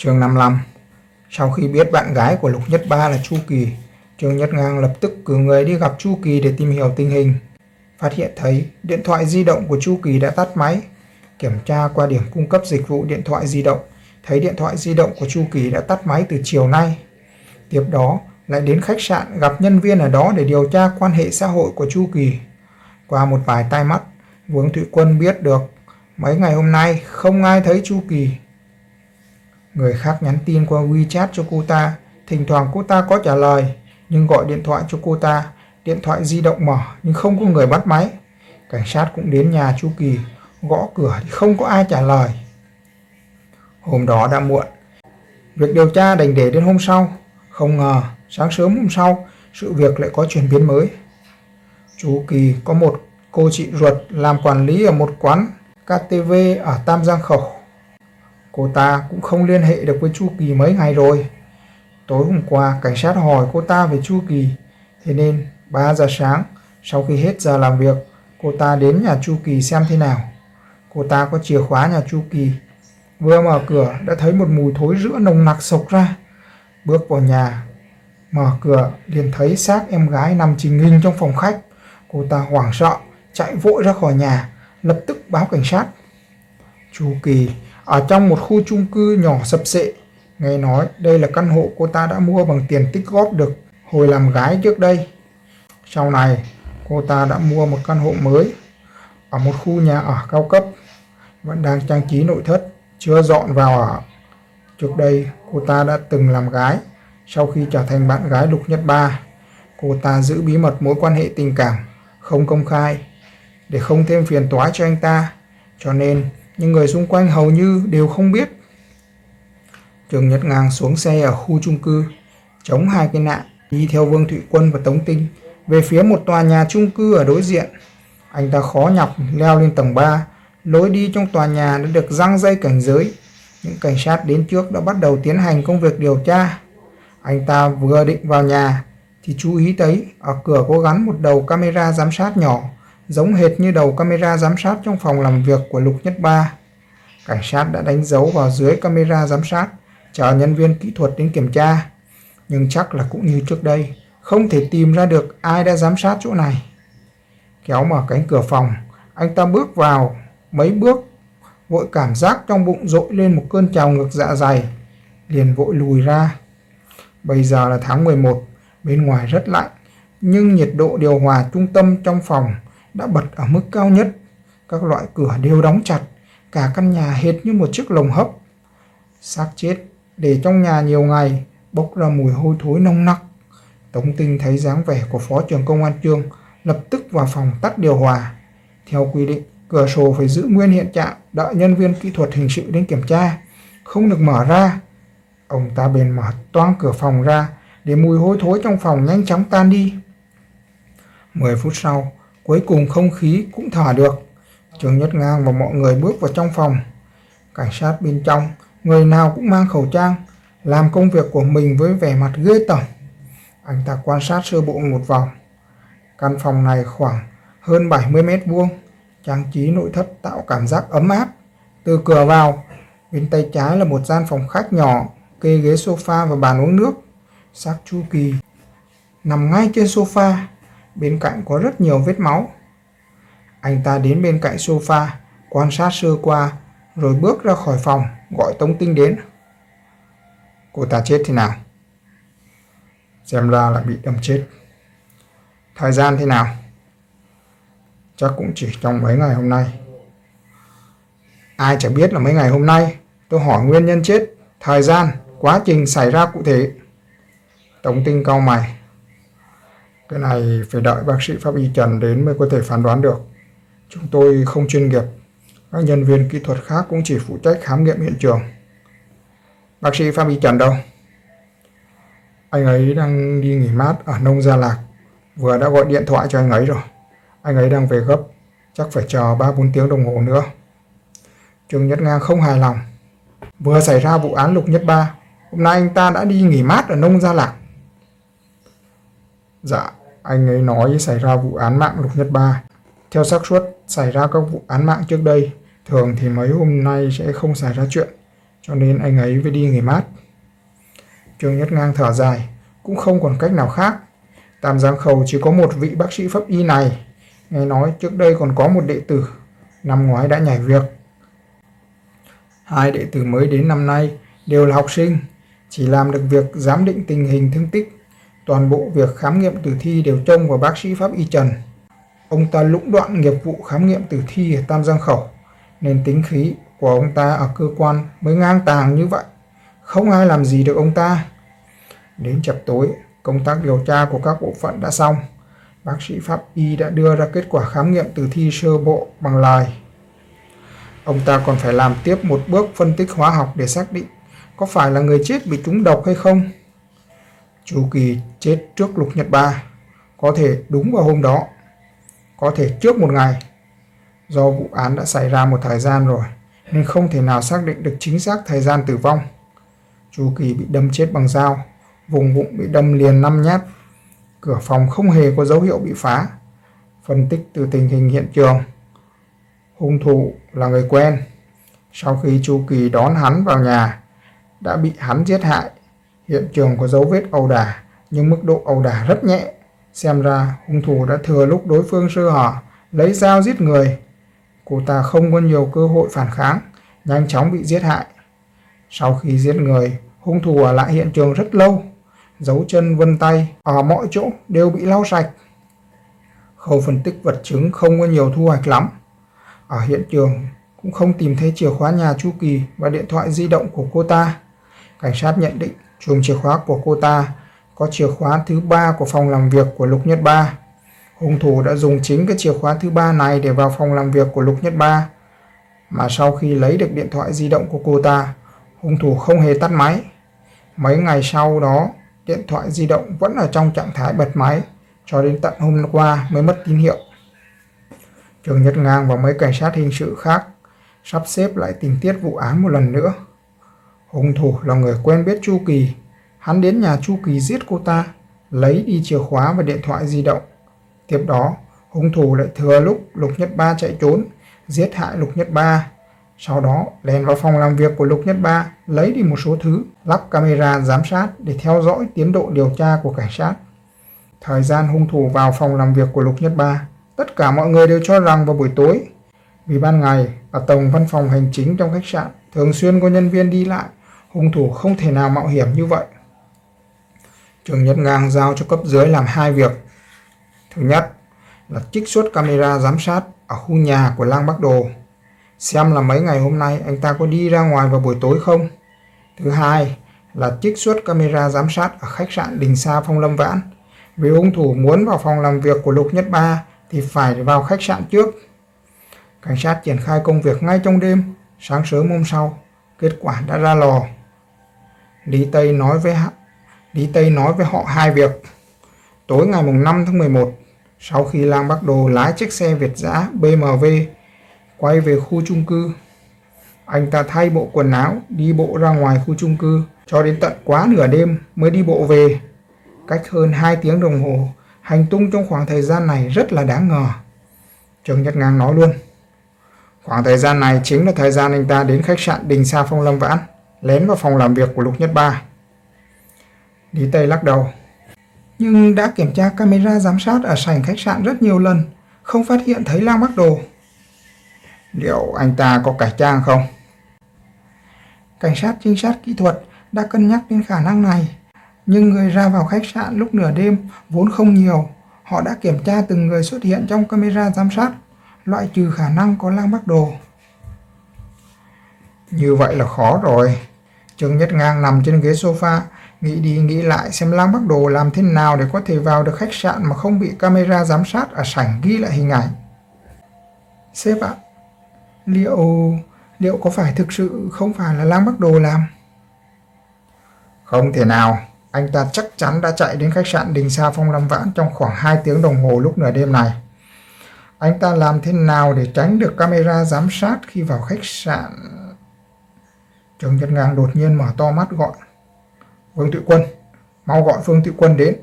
Chương 55 Sau khi biết bạn gái của Lục Nhất Ba là Chu Kỳ, Trương Nhất Ngang lập tức cử người đi gặp Chu Kỳ để tìm hiểu tình hình. Phát hiện thấy điện thoại di động của Chu Kỳ đã tắt máy. Kiểm tra qua điểm cung cấp dịch vụ điện thoại di động, thấy điện thoại di động của Chu Kỳ đã tắt máy từ chiều nay. Tiếp đó, lại đến khách sạn gặp nhân viên ở đó để điều tra quan hệ xã hội của Chu Kỳ. Qua một vài tai mắt, Vương Thụy Quân biết được mấy ngày hôm nay không ai thấy Chu Kỳ. Người khác nhắn tin qua WeChat cho cô ta, thỉnh thoảng cô ta có trả lời, nhưng gọi điện thoại cho cô ta, điện thoại di động mở nhưng không có người bắt máy. Cảnh sát cũng đến nhà Chu Kỳ, gõ cửa thì không có ai trả lời. Hôm đó đã muộn, việc điều tra đành để đến hôm sau. Không ngờ, sáng sớm hôm sau, sự việc lại có chuyển biến mới. Chu Kỳ có một cô chị ruột làm quản lý ở một quán KTV ở Tam Giang Khẩu. Cô ta cũng không liên hệ được với Chu Kỳ mấy ngày rồi. Tối hôm qua, cảnh sát hỏi cô ta về Chu Kỳ. Thế nên, 3 giờ sáng, sau khi hết giờ làm việc, cô ta đến nhà Chu Kỳ xem thế nào. Cô ta có chìa khóa nhà Chu Kỳ. Vừa mở cửa đã thấy một mùi thối rữa nồng nặc sộc ra. Bước vào nhà, mở cửa liền thấy xác em gái nằm trình hình trong phòng khách. Cô ta hoảng sợ, chạy vội ra khỏi nhà, lập tức báo cảnh sát. Chu Kỳ ở trong một khu chung cư nhỏ sập sệ. Nghe nói đây là căn hộ cô ta đã mua bằng tiền tích góp được hồi làm gái trước đây. Sau này, cô ta đã mua một căn hộ mới ở một khu nhà ở cao cấp, vẫn đang trang trí nội thất, chưa dọn vào ở. Trước đây, cô ta đã từng làm gái. Sau khi trở thành bạn gái Lục Nhất Ba, cô ta giữ bí mật mối quan hệ tình cảm, không công khai, để không thêm phiền toái cho anh ta. Cho nên, những người xung quanh hầu như đều không biết. Trường Nhật Ngang xuống xe ở khu chung cư, chống hai cái nạn, đi theo Vương Thụy Quân và Tống Tinh về phía một tòa nhà chung cư ở đối diện. Anh ta khó nhọc leo lên tầng 3, lối đi trong tòa nhà đã được răng dây cảnh giới. Những cảnh sát đến trước đã bắt đầu tiến hành công việc điều tra. Anh ta vừa định vào nhà thì chú ý thấy ở cửa có gắn một đầu camera giám sát nhỏ giống hệt như đầu camera giám sát trong phòng làm việc của Lục Nhất Ba. Cảnh sát đã đánh dấu vào dưới camera giám sát, chờ nhân viên kỹ thuật đến kiểm tra. Nhưng chắc là cũng như trước đây, không thể tìm ra được ai đã giám sát chỗ này. Kéo mở cánh cửa phòng, anh ta bước vào mấy bước, vội cảm giác trong bụng dội lên một cơn trào ngược dạ dày, liền vội lùi ra. Bây giờ là tháng 11, bên ngoài rất lạnh, nhưng nhiệt độ điều hòa trung tâm trong phòng đã bật ở mức cao nhất. Các loại cửa đều đóng chặt, cả căn nhà hệt như một chiếc lồng hấp. Xác chết để trong nhà nhiều ngày, bốc ra mùi hôi thối nông nặc. Tống Tinh thấy dáng vẻ của Phó trưởng Công an Trương, lập tức vào phòng tắt điều hòa. Theo quy định, cửa sổ phải giữ nguyên hiện trạng, đợi nhân viên kỹ thuật hình sự đến kiểm tra, không được mở ra. Ông ta bèn mở toang cửa phòng ra, để mùi hôi thối trong phòng nhanh chóng tan đi. 10 phút sau, Cuối cùng không khí cũng thở được. Trường Nhất Ngang và mọi người bước vào trong phòng. Cảnh sát bên trong, người nào cũng mang khẩu trang, làm công việc của mình với vẻ mặt ghê tởm. Anh ta quan sát sơ bộ một vòng. Căn phòng này khoảng hơn 70 mét vuông, trang trí nội thất tạo cảm giác ấm áp. Từ cửa vào, bên tay trái là một gian phòng khách nhỏ, kê ghế sofa và bàn uống nước. Xác Chu Kỳ nằm ngay trên sofa, bên cạnh có rất nhiều vết máu. Anh ta đến bên cạnh sofa, quan sát sơ qua, rồi bước ra khỏi phòng, gọi Tống Tinh đến. Cô ta chết thế nào? Xem ra là bị đâm chết. Thời gian thế nào? Chắc cũng chỉ trong mấy ngày hôm nay. Ai chẳng biết là mấy ngày hôm nay, tôi hỏi nguyên nhân chết, thời gian, quá trình xảy ra cụ thể. Tống Tinh cau mày, cái này phải đợi bác sĩ pháp y Trần đến mới có thể phán đoán được. Chúng tôi không chuyên nghiệp. Các nhân viên kỹ thuật khác cũng chỉ phụ trách khám nghiệm hiện trường. Bác sĩ pháp y Trần đâu? Anh ấy đang đi nghỉ mát ở nông Gia Lạc. Vừa đã gọi điện thoại cho anh ấy rồi. Anh ấy đang về gấp. Chắc phải chờ 3-4 tiếng đồng hồ nữa. Trương Nhất Ngang không hài lòng. Vừa xảy ra vụ án Lục Nhất Ba. Hôm nay anh ta đã đi nghỉ mát ở nông Gia Lạc. Dạ, anh ấy nói xảy ra vụ án mạng Lục Nhất Ba. Theo xác suất xảy ra các vụ án mạng trước đây, thường thì mấy hôm nay sẽ không xảy ra chuyện. cho nên anh ấy mới đi nghỉ mát. Trương Nhất Ngang thở dài, cũng không còn cách nào khác. Tam Giang Khẩu chỉ có một vị bác sĩ pháp y này. Nghe nói trước đây còn có một đệ tử, năm ngoái đã nhảy việc. Hai đệ tử mới đến năm nay đều là học sinh, chỉ làm được việc giám định tình hình thương tích. Toàn bộ việc khám nghiệm tử thi đều trông vào bác sĩ pháp y Trần. Ông ta lũng đoạn nghiệp vụ khám nghiệm tử thi ở Tam Giang Khẩu, nên tính khí của ông ta ở cơ quan mới ngang tàng như vậy. Không ai làm gì được ông ta. Đến chập tối, công tác điều tra của các bộ phận đã xong. Bác sĩ pháp y đã đưa ra kết quả khám nghiệm tử thi sơ bộ bằng lời. Ông ta còn phải làm tiếp một bước phân tích hóa học để xác định có phải là người chết bị trúng độc hay không. Chu Kỳ chết trước Lục Nhật Ba, có thể đúng vào hôm đó, có thể trước một ngày. Do vụ án đã xảy ra một thời gian rồi, nên không thể nào xác định được chính xác thời gian tử vong. Chu Kỳ bị đâm chết bằng dao, vùng bụng bị đâm liền 5 nhát. Cửa phòng không hề có dấu hiệu bị phá. Phân tích từ tình hình hiện trường, hung thủ là người quen. Sau khi Chu Kỳ đón hắn vào nhà, đã bị hắn giết hại. Hiện trường có dấu vết ẩu đả, nhưng mức độ ẩu đả rất nhẹ. Xem ra hung thủ đã thừa lúc đối phương sơ hở, lấy dao giết người. Cô ta không có nhiều cơ hội phản kháng, nhanh chóng bị giết hại. Sau khi giết người, hung thủ ở lại hiện trường rất lâu. Dấu chân vân tay ở mọi chỗ đều bị lau sạch. Khâu phân tích vật chứng không có nhiều thu hoạch lắm. Ở hiện trường cũng không tìm thấy chìa khóa nhà Chu Kỳ và điện thoại di động của cô ta. Cảnh sát nhận định chùm chìa khóa của cô ta có chìa khóa thứ ba của phòng làm việc của Lục Nhất Ba. Hung thủ đã dùng chính cái chìa khóa thứ ba này để vào phòng làm việc của Lục Nhất Ba. Mà sau khi lấy được điện thoại di động của cô ta, hung thủ không hề tắt máy. Mấy ngày sau đó, điện thoại di động vẫn ở trong trạng thái bật máy, cho đến tận hôm qua mới mất tín hiệu. Trường Nhật Ngang và mấy cảnh sát hình sự khác sắp xếp lại tình tiết vụ án một lần nữa. Hung thủ là người quen biết Chu Kỳ. Hắn đến nhà Chu Kỳ giết cô ta, lấy đi chìa khóa và điện thoại di động. Tiếp đó, hung thủ lại thừa lúc Lục Nhất Ba chạy trốn, giết hại Lục Nhất Ba. Sau đó, lèn vào phòng làm việc của Lục Nhất Ba, lấy đi một số thứ, lắp camera giám sát để theo dõi tiến độ điều tra của cảnh sát. Thời gian hung thủ vào phòng làm việc của Lục Nhất Ba, tất cả mọi người đều cho rằng vào buổi tối. Vì ban ngày, ở tầng văn phòng hành chính trong khách sạn, thường xuyên có nhân viên đi lại, hung thủ không thể nào mạo hiểm như vậy. Trường Nhất Ngang giao cho cấp dưới làm hai việc. Thứ nhất là trích xuất camera giám sát ở khu nhà của Lang Bắc Đồ, xem là mấy ngày hôm nay anh ta có đi ra ngoài vào buổi tối không. Thứ hai là trích xuất camera giám sát ở khách sạn Đình Sa Phong Lâm Vãn, vì hung thủ muốn vào phòng làm việc của Lục Nhất Ba thì phải vào khách sạn trước. Cảnh sát triển khai công việc ngay trong đêm, sáng sớm hôm sau, kết quả đã ra lò. Lý Tây nói với Lý Tây nói với họ hai việc. Tối ngày mùng 5 tháng 11, sau khi Lang Bắc Đồ lái chiếc xe Việt giã BMW quay về khu chung cư, anh ta thay bộ quần áo đi bộ ra ngoài khu chung cư cho đến tận quá nửa đêm mới đi bộ về. Cách hơn 2 tiếng đồng hồ, hành tung trong khoảng thời gian này rất là đáng ngờ. trường Nhật Ngang nói luôn. Khoảng thời gian này chính là thời gian anh ta đến khách sạn Đình Sa Phong Lâm Vãn, lén vào phòng làm việc của Lục Nhất Ba. Lý Tây lắc đầu. Nhưng đã kiểm tra camera giám sát ở sảnh khách sạn rất nhiều lần, không phát hiện thấy Lang Bắc Đồ. Liệu anh ta có cải trang không? Cảnh sát trinh sát kỹ thuật đã cân nhắc đến khả năng này, nhưng người ra vào khách sạn lúc nửa đêm vốn không nhiều. Họ đã kiểm tra từng người xuất hiện trong camera giám sát loại trừ khả năng có lang bắc đồ. Như vậy là khó rồi. Trương Nhất Ngang nằm trên ghế sofa, nghĩ đi nghĩ lại xem lang bắc đồ làm thế nào để có thể vào được khách sạn mà không bị camera giám sát ở sảnh ghi lại hình ảnh. Sếp ạ, liệu liệu có phải thực sự không phải là lang bắc đồ làm? Không thể nào, anh ta chắc chắn đã chạy đến khách sạn Đình Sa Phong Lâm Vãn trong khoảng 2 tiếng đồng hồ lúc nửa đêm này. Anh ta làm thế nào để tránh được camera giám sát khi vào khách sạn? Trường Nhật Ngang đột nhiên mở to mắt gọi. Vương Thụy Quân, mau gọi Vương Thụy Quân đến.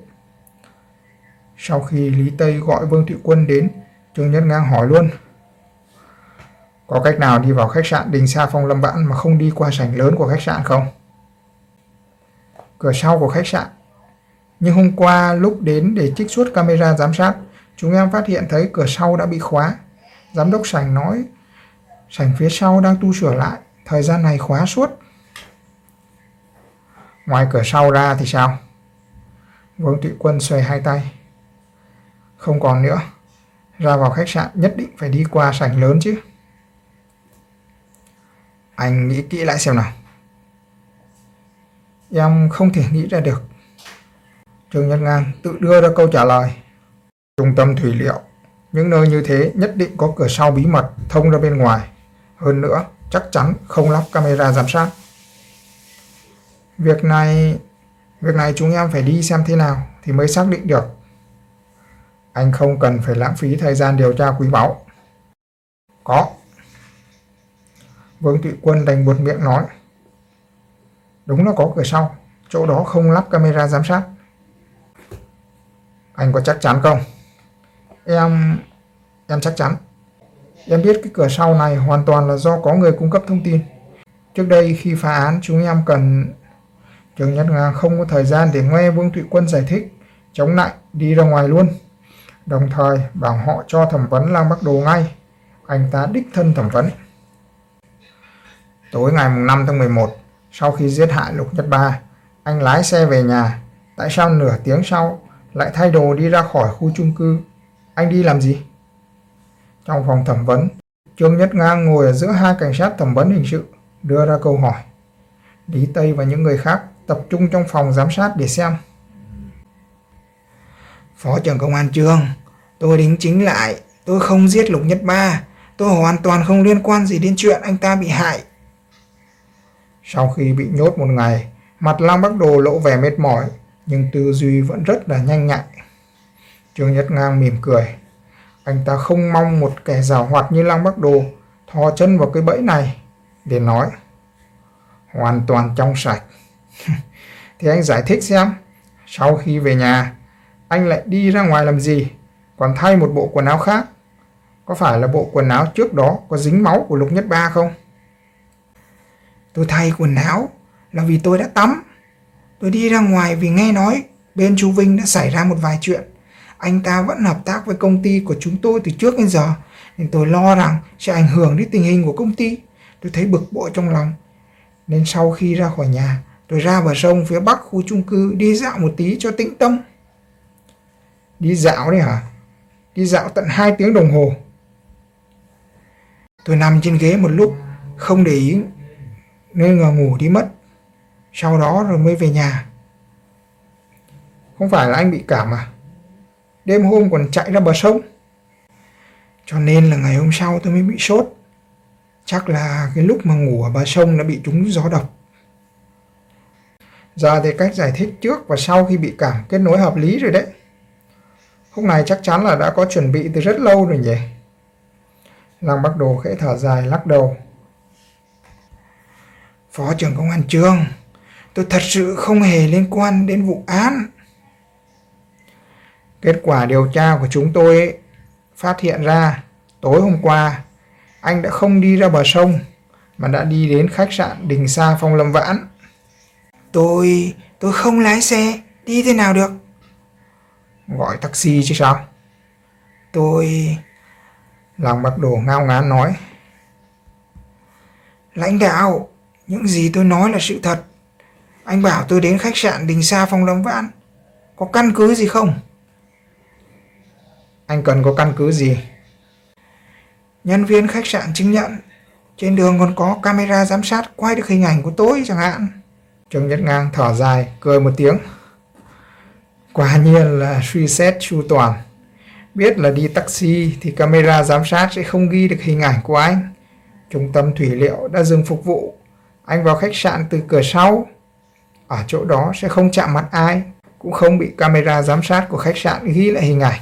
Sau khi Lý Tây gọi Vương Thụy Quân đến, Trường Nhật Ngang hỏi luôn. Có cách nào đi vào khách sạn Đình Sa Phong Lâm Vãn mà không đi qua sảnh lớn của khách sạn không? Cửa sau của khách sạn. Nhưng hôm qua lúc đến để trích xuất camera giám sát, chúng em phát hiện thấy cửa sau đã bị khóa. Giám đốc sảnh nói sảnh phía sau đang tu sửa lại, thời gian này khóa suốt. Ngoài cửa sau ra thì sao? Vương Tụy Quân xoay hai tay. Không còn nữa. Ra vào khách sạn nhất định phải đi qua sảnh lớn chứ. Anh nghĩ kỹ lại xem nào. Em không thể nghĩ ra được. Trương Nhất Ngang tự đưa ra câu trả lời. Trung tâm thủy liệu. Những nơi như thế nhất định có cửa sau bí mật thông ra bên ngoài. Hơn nữa, chắc chắn không lắp camera giám sát. Việc này, việc này chúng em phải đi xem thế nào thì mới xác định được. Anh không cần phải lãng phí thời gian điều tra quý báu. Có. Vương Tụy Quân đành buột miệng nói. Đúng là có cửa sau, chỗ đó không lắp camera giám sát. Anh có chắc chắn không? Em... em chắc chắn. Em biết cái cửa sau này hoàn toàn là do có người cung cấp thông tin. Trước đây khi phá án chúng em cần... Trường Nhất Nga không có thời gian để nghe Vương Thụy Quân giải thích, chống lại đi ra ngoài luôn. Đồng thời bảo họ cho thẩm vấn Lang Bắc Đồ ngay. Anh ta đích thân thẩm vấn. Tối ngày 5 tháng 11, sau khi giết hại Lục Nhất Ba, anh lái xe về nhà. Tại sao nửa tiếng sau lại thay đồ đi ra khỏi khu chung cư? Anh đi làm gì? Trong phòng thẩm vấn, Trương Nhất Ngang ngồi ở giữa hai cảnh sát thẩm vấn hình sự, đưa ra câu hỏi. Lý Tây và những người khác tập trung trong phòng giám sát để xem. Phó trưởng công an Trương, tôi đính chính lại, tôi không giết Lục Nhất Ba, tôi hoàn toàn không liên quan gì đến chuyện anh ta bị hại. Sau khi bị nhốt một ngày, mặt Lam Bắc Đồ lộ vẻ mệt mỏi, nhưng tư duy vẫn rất là nhanh nhạy. Trương Nhất Ngang mỉm cười. Anh ta không mong một kẻ giàu hoạt như Lăng Bắc Đồ thò chân vào cái bẫy này để nói hoàn toàn trong sạch. Thì anh giải thích xem, sau khi về nhà, anh lại đi ra ngoài làm gì, còn thay một bộ quần áo khác. Có phải là bộ quần áo trước đó có dính máu của Lục Nhất Ba không? Tôi thay quần áo là vì tôi đã tắm. Tôi đi ra ngoài vì nghe nói bên chú Vinh đã xảy ra một vài chuyện. Anh ta vẫn hợp tác với công ty của chúng tôi từ trước đến giờ, nên tôi lo rằng sẽ ảnh hưởng đến tình hình của công ty. Tôi thấy bực bội trong lòng. Nên sau khi ra khỏi nhà, tôi ra bờ sông phía bắc khu chung cư đi dạo một tí cho tĩnh tâm. Đi dạo đấy hả? Đi dạo tận 2 tiếng đồng hồ. Tôi nằm trên ghế một lúc, không để ý, nên ngờ ngủ đi mất. Sau đó rồi mới về nhà. Không phải là anh bị cảm à? Đêm hôm còn chạy ra bờ sông. Cho nên là ngày hôm sau tôi mới bị sốt. Chắc là cái lúc mà ngủ ở bờ sông đã bị trúng gió độc. Giờ thì cách giải thích trước và sau khi bị cảm kết nối hợp lý rồi đấy. Hôm này chắc chắn là đã có chuẩn bị từ rất lâu rồi nhỉ. Lăng Bắc Đồ khẽ thở dài lắc đầu. Phó trưởng công an trường, tôi thật sự không hề liên quan đến vụ án. Kết quả điều tra của chúng tôi ấy, phát hiện ra tối hôm qua anh đã không đi ra bờ sông mà đã đi đến khách sạn Đình Sa Phong Lâm Vãn. Tôi, tôi không lái xe, đi thế nào được? Gọi taxi chứ sao? Tôi... Lòng bạc đồ ngao ngán nói. Lãnh đạo, những gì tôi nói là sự thật. Anh bảo tôi đến khách sạn Đình Sa Phong Lâm Vãn. Có căn cứ gì không? Anh cần có căn cứ gì? Nhân viên khách sạn chứng nhận. Trên đường còn có camera giám sát quay được hình ảnh của tôi chẳng hạn. Trương Nhất Ngang thở dài, cười một tiếng. Quả nhiên là suy xét chu toàn. Biết là đi taxi thì camera giám sát sẽ không ghi được hình ảnh của anh. Trung tâm thủy liệu đã dừng phục vụ. Anh vào khách sạn từ cửa sau. Ở chỗ đó sẽ không chạm mặt ai, cũng không bị camera giám sát của khách sạn ghi lại hình ảnh.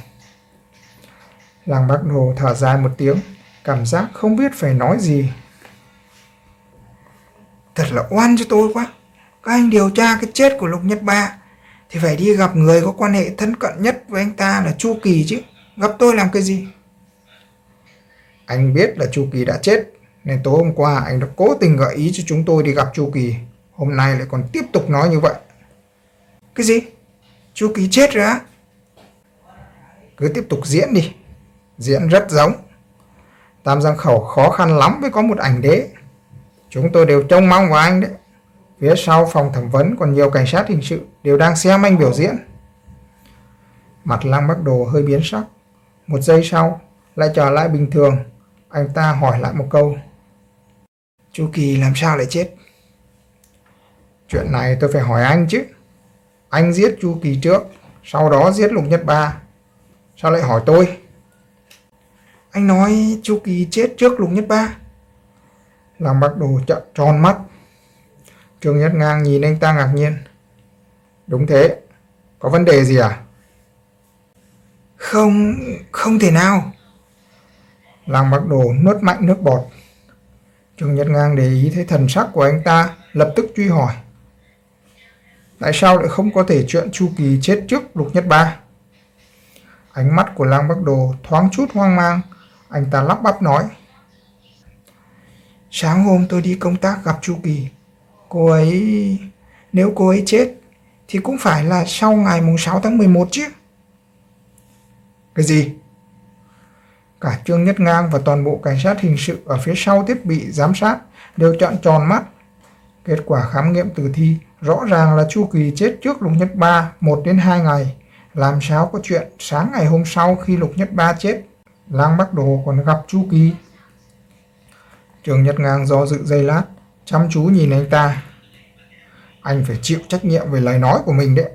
Làng Bác Đồ thở dài một tiếng, cảm giác không biết phải nói gì. Thật là oan cho tôi quá. Các anh điều tra cái chết của Lục Nhất Ba thì phải đi gặp người có quan hệ thân cận nhất với anh ta là Chu Kỳ chứ. Gặp tôi làm cái gì? Anh biết là Chu Kỳ đã chết, Nên tối hôm qua anh đã cố tình gợi ý cho chúng tôi đi gặp Chu Kỳ. Hôm nay lại còn tiếp tục nói như vậy. Cái gì? Chu Kỳ chết rồi á? Cứ tiếp tục diễn đi. Diễn rất giống. Tam Giang Khẩu khó khăn lắm mới có một ảnh đế. Chúng tôi đều trông mong vào anh đấy. Phía sau phòng thẩm vấn còn nhiều cảnh sát hình sự đều đang xem anh biểu diễn. Mặt Lăng Bắc Đồ hơi biến sắc. Một giây sau, lại trở lại bình thường. Anh ta hỏi lại một câu. Chu Kỳ làm sao lại chết? Chuyện này tôi phải hỏi anh chứ. Anh giết Chu Kỳ trước, sau đó giết Lục Nhất Ba. Sao lại hỏi tôi? Anh nói Chu Kỳ chết trước Lục Nhất Ba. Lăng Bắc Đồ trợn tròn mắt. Trương Nhất Ngang nhìn anh ta ngạc nhiên. Đúng thế, có vấn đề gì à? Không, không thể nào. Lăng Bắc Đồ nuốt mạnh nước bọt. Trương Nhất Ngang để ý thấy thần sắc của anh ta, lập tức truy hỏi. Tại sao lại không có thể chuyện Chu Kỳ chết trước Lục Nhất Ba? Ánh mắt của Lăng Bắc Đồ thoáng chút hoang mang, anh ta lắp bắp nói. Sáng hôm tôi đi công tác gặp Chu Kỳ. Cô ấy... Nếu cô ấy chết, thì cũng phải là sau ngày mùng 6 tháng 11 chứ. Cái gì? Cả Trương Nhất Ngang và toàn bộ cảnh sát hình sự ở phía sau thiết bị giám sát đều chọn tròn mắt. Kết quả khám nghiệm tử thi rõ ràng là Chu Kỳ chết trước Lục Nhất Ba 1 đến 2 ngày. Làm sao có chuyện sáng ngày hôm sau khi Lục Nhất Ba chết, Lang Bắc Đồ còn gặp Chu Kỳ. Trương Nhất Ngang do dự giây lát, chăm chú nhìn anh ta. Anh phải chịu trách nhiệm về lời nói của mình đấy.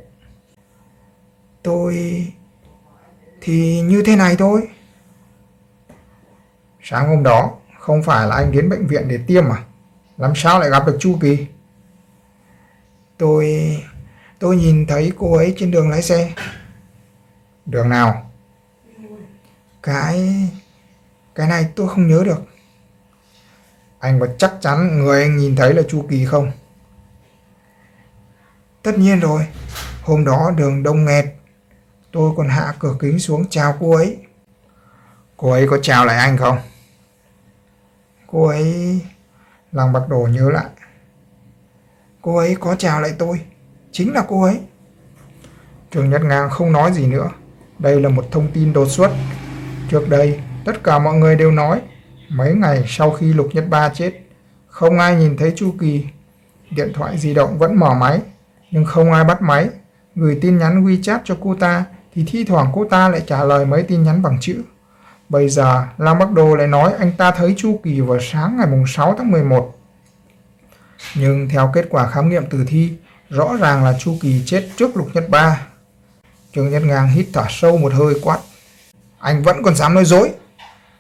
Tôi... thì như thế này thôi. Sáng hôm đó, không phải là anh đến bệnh viện để tiêm à? Làm sao lại gặp được Chu Kỳ? Tôi... tôi nhìn thấy cô ấy trên đường lái xe. Đường nào? Cái... cái này tôi không nhớ được. Anh có chắc chắn người anh nhìn thấy là Chu Kỳ không? Tất nhiên rồi. Hôm đó đường đông nghẹt. Tôi còn hạ cửa kính xuống chào cô ấy. Cô ấy có chào lại anh không? Cô ấy... lòng Bạc Đồ nhớ lại. Cô ấy có chào lại tôi. Chính là cô ấy. Trường nhật Ngang không nói gì nữa. Đây là một thông tin đột xuất. Trước đây, tất cả mọi người đều nói mấy ngày sau khi Lục Nhất Ba chết, không ai nhìn thấy Chu Kỳ. Điện thoại di động vẫn mở máy, nhưng không ai bắt máy. Gửi tin nhắn WeChat cho cô ta, thì thi thoảng cô ta lại trả lời mấy tin nhắn bằng chữ. Bây giờ, Lam Bắc Đô lại nói anh ta thấy Chu Kỳ vào sáng ngày 6 tháng 11. Nhưng theo kết quả khám nghiệm tử thi, rõ ràng là Chu Kỳ chết trước Lục Nhất Ba. Trương Nhất Ngang hít thở sâu một hơi quát. Anh vẫn còn dám nói dối.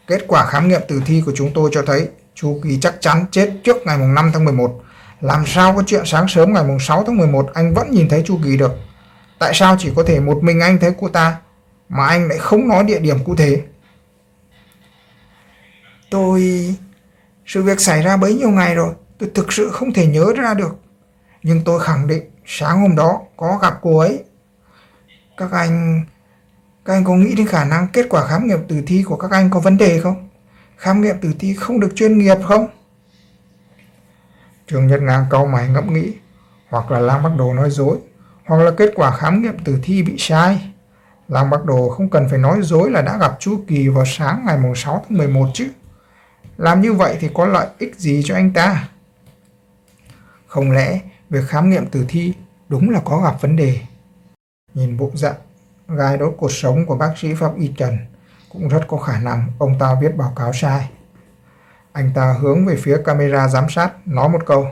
Kết quả khám nghiệm tử thi của chúng tôi cho thấy Chu Kỳ chắc chắn chết trước ngày mùng 5 tháng 11. Làm sao có chuyện sáng sớm ngày mùng 6 tháng 11 anh vẫn nhìn thấy Chu Kỳ được? Tại sao chỉ có thể một mình anh thấy cô ta mà anh lại không nói địa điểm cụ thể? Tôi... Sự việc xảy ra bấy nhiêu ngày rồi, tôi thực sự không thể nhớ ra được. Nhưng tôi khẳng định sáng hôm đó có gặp cô ấy. Các anh... Các anh có nghĩ đến khả năng kết quả khám nghiệm tử thi của các anh có vấn đề không? Khám nghiệm tử thi không được chuyên nghiệp không? Trường Nhật Ngang câu mày ngẫm nghĩ, hoặc là Lang Bắc Đồ nói dối, hoặc là kết quả khám nghiệm tử thi bị sai. Lang Bắc Đồ không cần phải nói dối là đã gặp Chu Kỳ vào sáng ngày 6 tháng 11 chứ. Làm như vậy thì có lợi ích gì cho anh ta? Không lẽ việc khám nghiệm tử thi đúng là có gặp vấn đề? Nhìn bộ dạng gai đốt cuộc sống của bác sĩ Pháp Y Trần cũng rất có khả năng ông ta viết báo cáo sai. Anh ta hướng về phía camera giám sát nói một câu.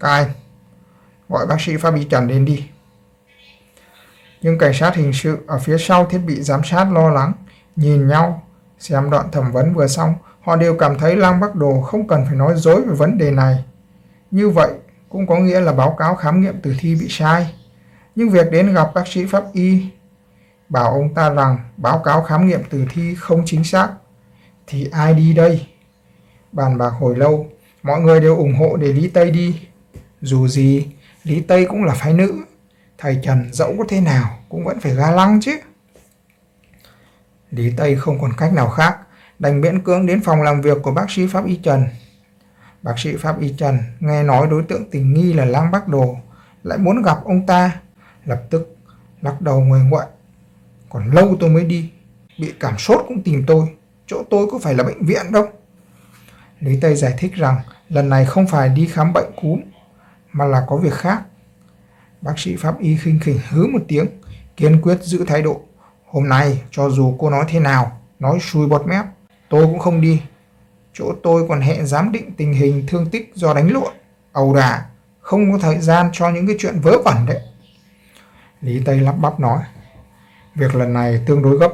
Các anh, gọi bác sĩ Pháp Y Trần lên đi. Nhưng cảnh sát hình sự ở phía sau thiết bị giám sát lo lắng, nhìn nhau, xem đoạn thẩm vấn vừa xong, họ đều cảm thấy Lang Bắc Đồ không cần phải nói dối về vấn đề này. Như vậy cũng có nghĩa là báo cáo khám nghiệm tử thi bị sai. Nhưng việc đến gặp bác sĩ pháp y bảo ông ta rằng báo cáo khám nghiệm tử thi không chính xác thì ai đi đây? Bàn bạc hồi lâu, mọi người đều ủng hộ để Lý Tây đi. Dù gì, Lý Tây cũng là phái nữ, thầy Trần dẫu có thế nào cũng vẫn phải ga lăng chứ. Lý Tây không còn cách nào khác, đành miễn cưỡng đến phòng làm việc của bác sĩ Pháp Y Trần. Bác sĩ Pháp Y Trần nghe nói đối tượng tình nghi là lăng Bắc Đồ, lại muốn gặp ông ta, lập tức lắc đầu ngoài ngoại. Còn lâu tôi mới đi, bị cảm sốt cũng tìm tôi, chỗ tôi có phải là bệnh viện đâu. Lý Tây giải thích rằng lần này không phải đi khám bệnh cúm, mà là có việc khác. Bác sĩ Pháp Y khinh khỉnh hứ một tiếng, kiên quyết giữ thái độ. Hôm nay, cho dù cô nói thế nào, nói xui bọt mép, tôi cũng không đi. Chỗ tôi còn hẹn giám định tình hình thương tích do đánh lộn, ầu đà, không có thời gian cho những cái chuyện vớ vẩn đấy. Lý Tây lắp bắp nói, việc lần này tương đối gấp,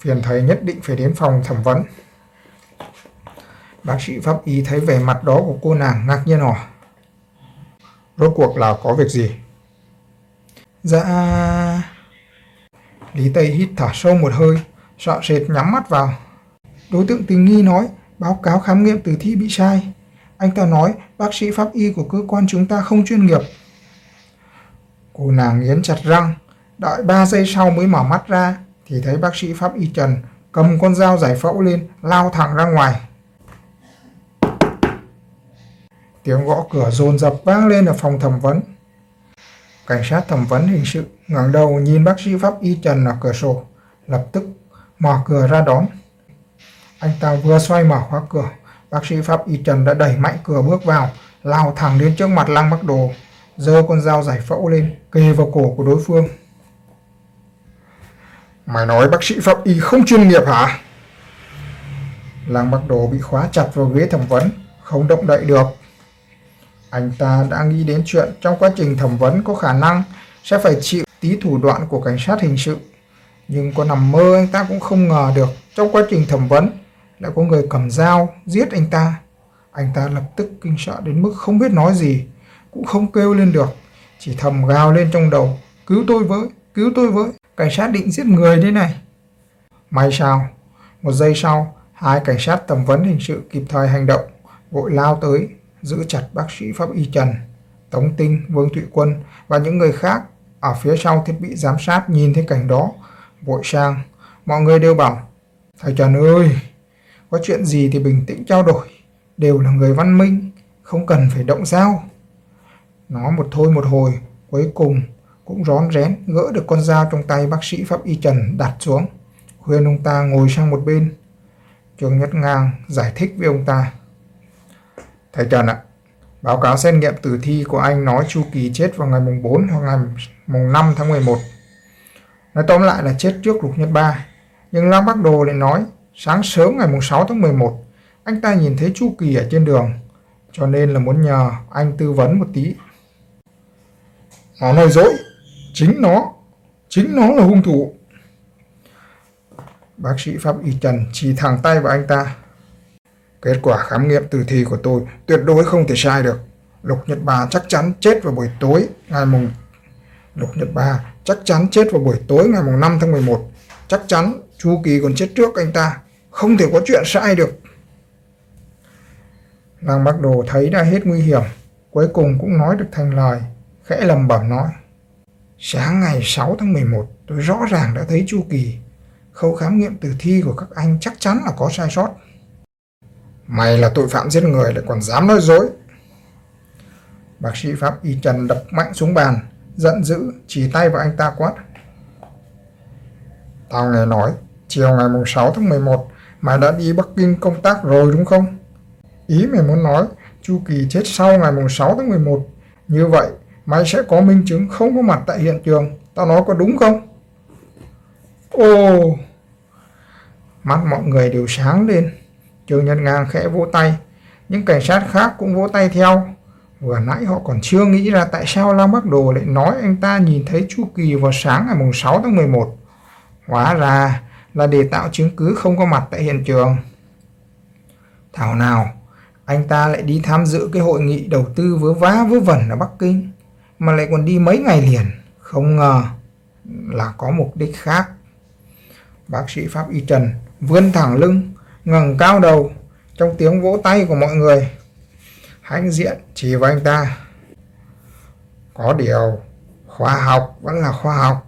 phiền thầy nhất định phải đến phòng thẩm vấn. Bác sĩ pháp y thấy vẻ mặt đó của cô nàng ngạc nhiên hỏi. Rốt cuộc là có việc gì? Dạ... Lý Tây hít thở sâu một hơi, sợ sệt nhắm mắt vào. Đối tượng tình nghi nói, báo cáo khám nghiệm tử thi bị sai. Anh ta nói, bác sĩ pháp y của cơ quan chúng ta không chuyên nghiệp. Cô nàng nghiến chặt răng, đợi 3 giây sau mới mở mắt ra, thì thấy bác sĩ pháp y Trần cầm con dao giải phẫu lên, lao thẳng ra ngoài. Tiếng gõ cửa dồn dập vang lên ở phòng thẩm vấn. Cảnh sát thẩm vấn hình sự ngẩng đầu nhìn bác sĩ pháp y Trần ở cửa sổ, lập tức mở cửa ra đón. Anh ta vừa xoay mở khóa cửa, bác sĩ pháp y Trần đã đẩy mạnh cửa bước vào, lao thẳng đến trước mặt Lăng Bắc Đồ, giơ con dao giải phẫu lên, kề vào cổ của đối phương. Mày nói bác sĩ pháp y không chuyên nghiệp hả? làng Bắc Đồ bị khóa chặt vào ghế thẩm vấn, không động đậy được. Anh ta đã nghĩ đến chuyện trong quá trình thẩm vấn có khả năng sẽ phải chịu tí thủ đoạn của cảnh sát hình sự. Nhưng có nằm mơ anh ta cũng không ngờ được trong quá trình thẩm vấn lại có người cầm dao giết anh ta. Anh ta lập tức kinh sợ đến mức không biết nói gì, cũng không kêu lên được, chỉ thầm gào lên trong đầu, cứu tôi với, cứu tôi với, cảnh sát định giết người thế này. May sao, một giây sau, hai cảnh sát thẩm vấn hình sự kịp thời hành động, vội lao tới, giữ chặt bác sĩ pháp y Trần, Tống Tinh, Vương Thụy Quân và những người khác ở phía sau thiết bị giám sát nhìn thấy cảnh đó, vội sang. Mọi người đều bảo, thầy Trần ơi, có chuyện gì thì bình tĩnh trao đổi, đều là người văn minh, không cần phải động dao. Nó một thôi một hồi, cuối cùng cũng rón rén gỡ được con dao trong tay bác sĩ pháp y Trần đặt xuống, khuyên ông ta ngồi sang một bên. Trường Nhất Ngang giải thích với ông ta. Thầy Trần ạ, báo cáo xét nghiệm tử thi của anh nói chu kỳ chết vào ngày mùng 4 hoặc ngày mùng 5 tháng 11. Nói tóm lại là chết trước lục nhất ba. Nhưng Lăng Bắc Đồ lại nói sáng sớm ngày mùng 6 tháng 11 anh ta nhìn thấy chu kỳ ở trên đường cho nên là muốn nhờ anh tư vấn một tí. Nó nói dối, chính nó, chính nó là hung thủ. Bác sĩ Pháp Y Trần chỉ thẳng tay vào anh ta. Kết quả khám nghiệm tử thi của tôi tuyệt đối không thể sai được. Lục Nhật Ba chắc chắn chết vào buổi tối ngày mùng Lục Nhật Ba chắc chắn chết vào buổi tối ngày mùng 5 tháng 11. Chắc chắn Chu Kỳ còn chết trước anh ta. Không thể có chuyện sai được. làng Bắc Đồ thấy đã hết nguy hiểm. Cuối cùng cũng nói được thành lời. Khẽ lầm bẩm nói. Sáng ngày 6 tháng 11 tôi rõ ràng đã thấy Chu Kỳ. Khâu khám nghiệm tử thi của các anh chắc chắn là có sai sót. Mày là tội phạm giết người lại còn dám nói dối. Bác sĩ Pháp Y Trần đập mạnh xuống bàn, giận dữ, chỉ tay vào anh ta quát. Tao nghe nói, chiều ngày 6 tháng 11, mày đã đi Bắc Kinh công tác rồi đúng không? Ý mày muốn nói, Chu Kỳ chết sau ngày 6 tháng 11. Như vậy, mày sẽ có minh chứng không có mặt tại hiện trường. Tao nói có đúng không? Ô, Mắt mọi người đều sáng lên. trường Nhân Ngang khẽ vỗ tay, những cảnh sát khác cũng vỗ tay theo. Vừa nãy họ còn chưa nghĩ ra tại sao Lam Bắc Đồ lại nói anh ta nhìn thấy Chu Kỳ vào sáng ngày mùng 6 tháng 11. Hóa ra là để tạo chứng cứ không có mặt tại hiện trường. Thảo nào, anh ta lại đi tham dự cái hội nghị đầu tư vớ vá vớ vẩn ở Bắc Kinh, mà lại còn đi mấy ngày liền, không ngờ là có mục đích khác. Bác sĩ Pháp Y Trần vươn thẳng lưng, ngẩng cao đầu trong tiếng vỗ tay của mọi người. Hãnh diện chỉ vào anh ta. Có điều, khoa học vẫn là khoa học.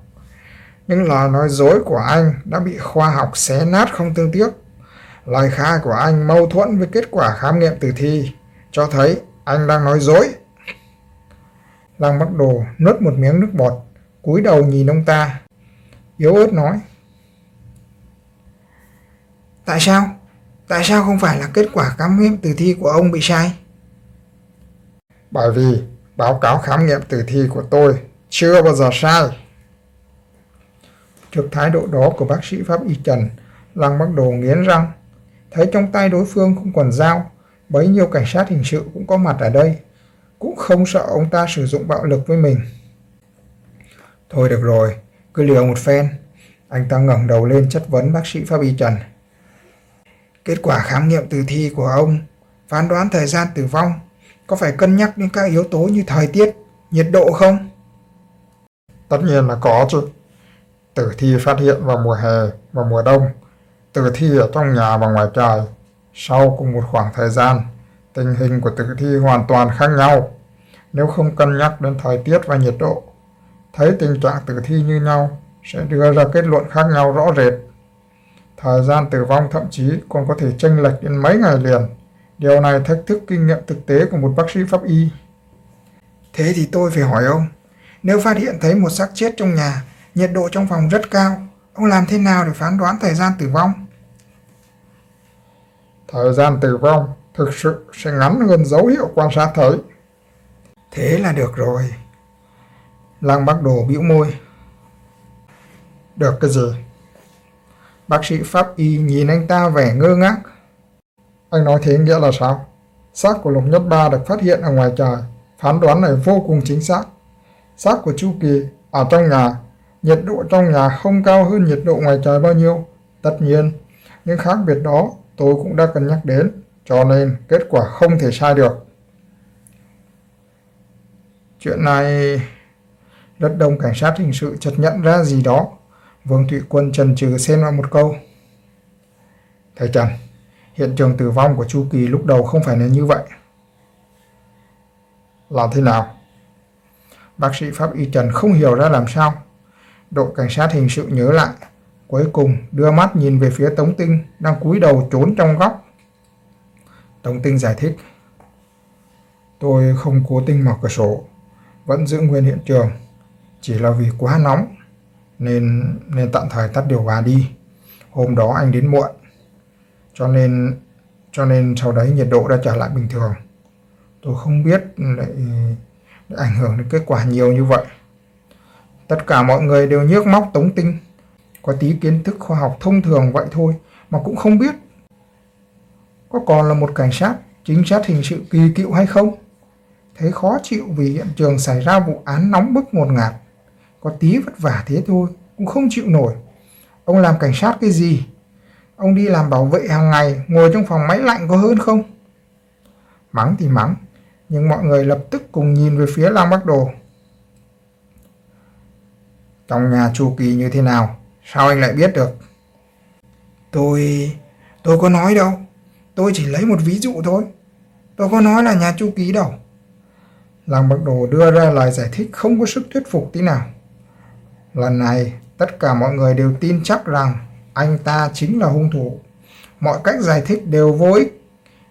Những lời nói dối của anh đã bị khoa học xé nát không tương tiếc. Lời khai của anh mâu thuẫn với kết quả khám nghiệm tử thi, cho thấy anh đang nói dối. Lăng Bắc Đồ nuốt một miếng nước bọt, cúi đầu nhìn ông ta, yếu ớt nói. Tại sao? Tại sao không phải là kết quả khám nghiệm tử thi của ông bị sai? Bởi vì báo cáo khám nghiệm tử thi của tôi chưa bao giờ sai. Trước thái độ đó của bác sĩ Pháp Y Trần, Lăng Bắc Đồ nghiến răng, thấy trong tay đối phương không còn dao, bấy nhiêu cảnh sát hình sự cũng có mặt ở đây, cũng không sợ ông ta sử dụng bạo lực với mình. Thôi được rồi, cứ liều một phen. Anh ta ngẩng đầu lên chất vấn bác sĩ Pháp Y Trần. Kết quả khám nghiệm tử thi của ông phán đoán thời gian tử vong có phải cân nhắc đến các yếu tố như thời tiết, nhiệt độ không? Tất nhiên là có chứ. Tử thi phát hiện vào mùa hè và mùa đông. Tử thi ở trong nhà và ngoài trời. Sau cùng một khoảng thời gian, tình hình của tử thi hoàn toàn khác nhau. Nếu không cân nhắc đến thời tiết và nhiệt độ, thấy tình trạng tử thi như nhau sẽ đưa ra kết luận khác nhau rõ rệt. Thời gian tử vong thậm chí còn có thể chênh lệch đến mấy ngày liền. Điều này thách thức kinh nghiệm thực tế của một bác sĩ pháp y. Thế thì tôi phải hỏi ông, nếu phát hiện thấy một xác chết trong nhà, nhiệt độ trong phòng rất cao, ông làm thế nào để phán đoán thời gian tử vong? Thời gian tử vong thực sự sẽ ngắn hơn dấu hiệu quan sát thấy. Thế là được rồi. Lăng Bắc Đồ bĩu môi. Được cái gì? Bác sĩ pháp y nhìn anh ta vẻ ngơ ngác. Anh nói thế nghĩa là sao? Xác của Lục Nhất Ba được phát hiện ở ngoài trời. Phán đoán này vô cùng chính xác. Xác của Chu Kỳ ở trong nhà, nhiệt độ trong nhà không cao hơn nhiệt độ ngoài trời bao nhiêu. Tất nhiên, những khác biệt đó tôi cũng đã cân nhắc đến, cho nên kết quả không thể sai được. Chuyện này... Rất đông cảnh sát hình sự chợt nhận ra gì đó. Vương Thụy Quân trần trừ xen vào một câu. Thầy Trần, hiện trường tử vong của Chu Kỳ lúc đầu không phải là như vậy. Là thế nào? Bác sĩ Pháp Y Trần không hiểu ra làm sao. Đội cảnh sát hình sự nhớ lại, cuối cùng đưa mắt nhìn về phía Tống Tinh đang cúi đầu trốn trong góc. Tống Tinh giải thích. Tôi không cố tình mở cửa sổ, vẫn giữ nguyên hiện trường, chỉ là vì quá nóng nên nên tạm thời tắt điều hòa đi. Hôm đó anh đến muộn, cho nên cho nên sau đấy nhiệt độ đã trở lại bình thường. Tôi không biết lại, lại ảnh hưởng đến kết quả nhiều như vậy. Tất cả mọi người đều nhước móc Tống Tinh, có tí kiến thức khoa học thông thường vậy thôi mà cũng không biết. Có còn là một cảnh sát, chính sát hình sự kỳ cựu hay không? Thấy khó chịu vì hiện trường xảy ra vụ án nóng bức ngột ngạt. Có tí vất vả thế thôi, cũng không chịu nổi. Ông làm cảnh sát cái gì? Ông đi làm bảo vệ hàng ngày, ngồi trong phòng máy lạnh có hơn không? Mắng thì mắng, nhưng mọi người lập tức cùng nhìn về phía Lam Bắc Đồ. Trong nhà chu kỳ như thế nào? Sao anh lại biết được? Tôi... tôi có nói đâu. Tôi chỉ lấy một ví dụ thôi. Tôi có nói là nhà chu ký đâu. Làng bậc Đồ đưa ra lời giải thích không có sức thuyết phục tí nào. Lần này, tất cả mọi người đều tin chắc rằng anh ta chính là hung thủ. Mọi cách giải thích đều vô ích.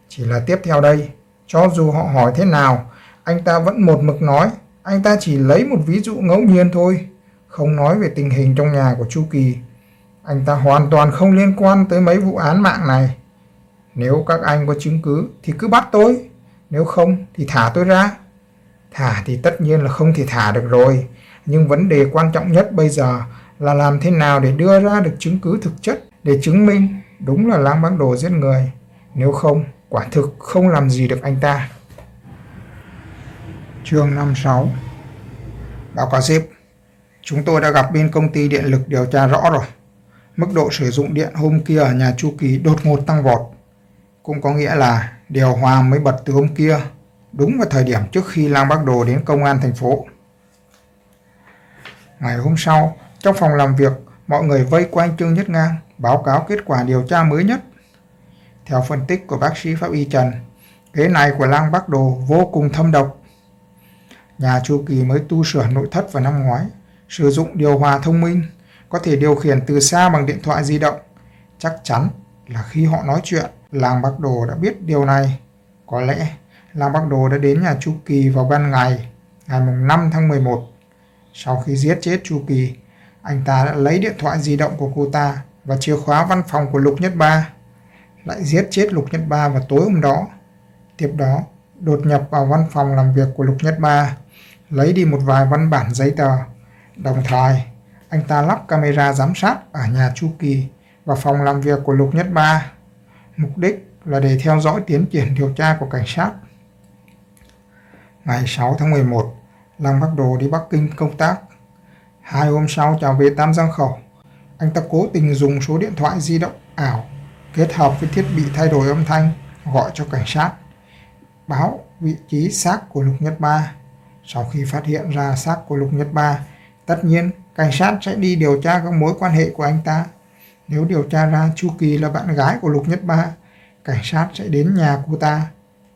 Chỉ là tiếp theo đây, cho dù họ hỏi thế nào, anh ta vẫn một mực nói, anh ta chỉ lấy một ví dụ ngẫu nhiên thôi, không nói về tình hình trong nhà của Chu Kỳ. Anh ta hoàn toàn không liên quan tới mấy vụ án mạng này. Nếu các anh có chứng cứ thì cứ bắt tôi, nếu không thì thả tôi ra. Thả thì tất nhiên là không thể thả được rồi, nhưng vấn đề quan trọng nhất bây giờ là làm thế nào để đưa ra được chứng cứ thực chất để chứng minh đúng là Lang Bác Đồ giết người. Nếu không, quả thực không làm gì được anh ta. Chương 56 Báo cáo sếp, chúng tôi đã gặp bên công ty điện lực điều tra rõ rồi. Mức độ sử dụng điện hôm kia ở nhà Chu Kỳ đột ngột tăng vọt. Cũng có nghĩa là điều hòa mới bật từ hôm kia, đúng vào thời điểm trước khi Lang Bác Đồ đến công an thành phố. Ngày hôm sau, trong phòng làm việc, mọi người vây quanh Trương Nhất Ngang báo cáo kết quả điều tra mới nhất. Theo phân tích của bác sĩ Pháp Y Trần, kế này của lang Bắc Đồ vô cùng thâm độc. Nhà Chu Kỳ mới tu sửa nội thất vào năm ngoái, sử dụng điều hòa thông minh, có thể điều khiển từ xa bằng điện thoại di động. Chắc chắn là khi họ nói chuyện, làng Bắc Đồ đã biết điều này. Có lẽ làng Bắc Đồ đã đến nhà Chu Kỳ vào ban ngày, ngày 5 tháng 11. Sau khi giết chết Chu Kỳ, anh ta đã lấy điện thoại di động của cô ta và chìa khóa văn phòng của Lục Nhất Ba, lại giết chết Lục Nhất Ba vào tối hôm đó. Tiếp đó, đột nhập vào văn phòng làm việc của Lục Nhất Ba, lấy đi một vài văn bản giấy tờ. Đồng thời, anh ta lắp camera giám sát ở nhà Chu Kỳ và phòng làm việc của Lục Nhất Ba. Mục đích là để theo dõi tiến triển điều tra của cảnh sát. Ngày 6 tháng 11, Lăng Bắc Đồ đi Bắc Kinh công tác. Hai hôm sau trở về Tam Giang Khẩu, anh ta cố tình dùng số điện thoại di động ảo kết hợp với thiết bị thay đổi âm thanh gọi cho cảnh sát báo vị trí xác của Lục Nhất Ba. Sau khi phát hiện ra xác của Lục Nhất Ba, tất nhiên cảnh sát sẽ đi điều tra các mối quan hệ của anh ta. Nếu điều tra ra Chu Kỳ là bạn gái của Lục Nhất Ba, cảnh sát sẽ đến nhà cô ta.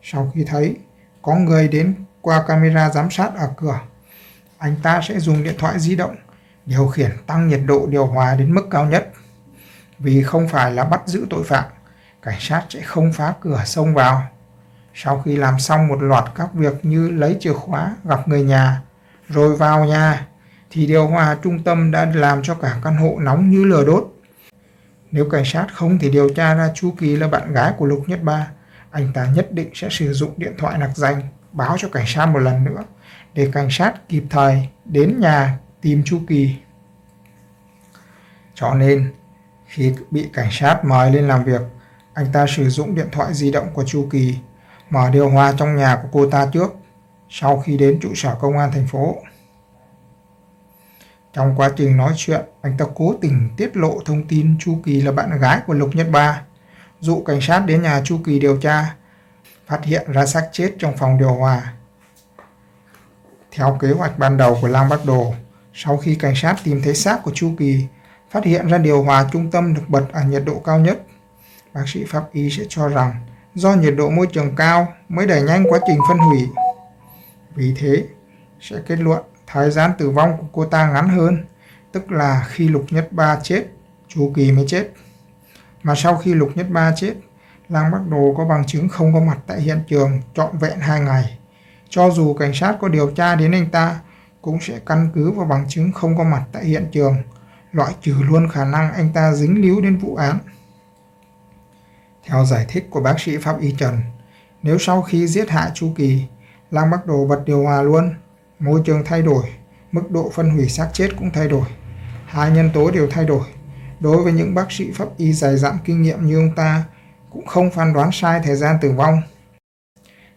Sau khi thấy có người đến qua camera giám sát ở cửa, anh ta sẽ dùng điện thoại di động điều khiển tăng nhiệt độ điều hòa đến mức cao nhất. Vì không phải là bắt giữ tội phạm, cảnh sát sẽ không phá cửa xông vào. Sau khi làm xong một loạt các việc như lấy chìa khóa, gặp người nhà, rồi vào nhà, thì điều hòa trung tâm đã làm cho cả căn hộ nóng như lửa đốt. Nếu cảnh sát không thì điều tra ra Chu Kỳ là bạn gái của Lục Nhất Ba, anh ta nhất định sẽ sử dụng điện thoại nặc danh báo cho cảnh sát một lần nữa để cảnh sát kịp thời đến nhà tìm Chu Kỳ. Cho nên, khi bị cảnh sát mời lên làm việc, anh ta sử dụng điện thoại di động của Chu Kỳ, mở điều hòa trong nhà của cô ta trước, sau khi đến trụ sở công an thành phố. Trong quá trình nói chuyện, anh ta cố tình tiết lộ thông tin Chu Kỳ là bạn gái của Lục Nhất Ba, dụ cảnh sát đến nhà Chu Kỳ điều tra, phát hiện ra xác chết trong phòng điều hòa. Theo kế hoạch ban đầu của Lang Bắc Đồ, sau khi cảnh sát tìm thấy xác của Chu Kỳ, phát hiện ra điều hòa trung tâm được bật ở nhiệt độ cao nhất, bác sĩ pháp y sẽ cho rằng do nhiệt độ môi trường cao mới đẩy nhanh quá trình phân hủy. Vì thế, sẽ kết luận thời gian tử vong của cô ta ngắn hơn, tức là khi Lục Nhất Ba chết, Chu Kỳ mới chết. Mà sau khi Lục Nhất Ba chết, Lang Bắc Đồ có bằng chứng không có mặt tại hiện trường trọn vẹn hai ngày. Cho dù cảnh sát có điều tra đến anh ta, cũng sẽ căn cứ vào bằng chứng không có mặt tại hiện trường, loại trừ luôn khả năng anh ta dính líu đến vụ án. Theo giải thích của bác sĩ Pháp Y Trần, nếu sau khi giết hại Chu Kỳ, Lang Bắc Đồ bật điều hòa luôn, môi trường thay đổi, mức độ phân hủy xác chết cũng thay đổi. Hai nhân tố đều thay đổi. Đối với những bác sĩ pháp y dày dặn kinh nghiệm như ông ta, cũng không phán đoán sai thời gian tử vong.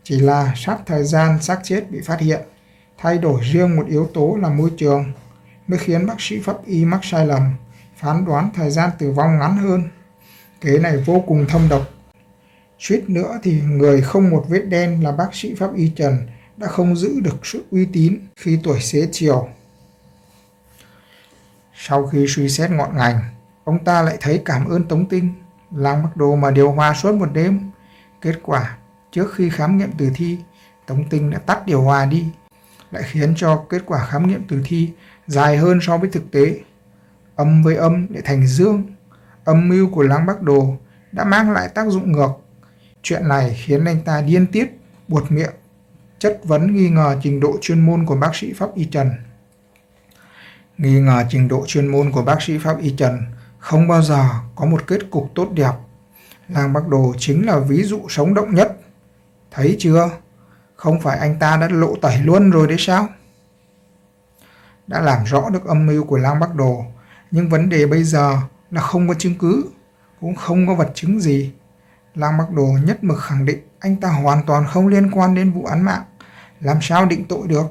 Chỉ là sát thời gian xác chết bị phát hiện, thay đổi riêng một yếu tố là môi trường, mới khiến bác sĩ pháp y mắc sai lầm, phán đoán thời gian tử vong ngắn hơn. Kế này vô cùng thâm độc. Suýt nữa thì người không một vết đen là bác sĩ pháp y Trần đã không giữ được sự uy tín khi tuổi xế chiều. Sau khi suy xét ngọn ngành, ông ta lại thấy cảm ơn Tống Tinh, lang mặc đồ mà điều hòa suốt một đêm. Kết quả, trước khi khám nghiệm tử thi, Tống Tinh đã tắt điều hòa đi, lại khiến cho kết quả khám nghiệm tử thi dài hơn so với thực tế. Âm với âm để thành dương, âm mưu của lang Bắc Đồ đã mang lại tác dụng ngược. Chuyện này khiến anh ta điên tiết, buột miệng chất vấn nghi ngờ trình độ chuyên môn của bác sĩ Pháp Y Trần. Nghi ngờ trình độ chuyên môn của bác sĩ Pháp Y Trần không bao giờ có một kết cục tốt đẹp. Làng Bắc Đồ chính là ví dụ sống động nhất. Thấy chưa? Không phải anh ta đã lộ tẩy luôn rồi đấy sao? Đã làm rõ được âm mưu của Lang Bắc Đồ, nhưng vấn đề bây giờ là không có chứng cứ, cũng không có vật chứng gì. Lang Bắc Đồ nhất mực khẳng định anh ta hoàn toàn không liên quan đến vụ án mạng. Làm sao định tội được?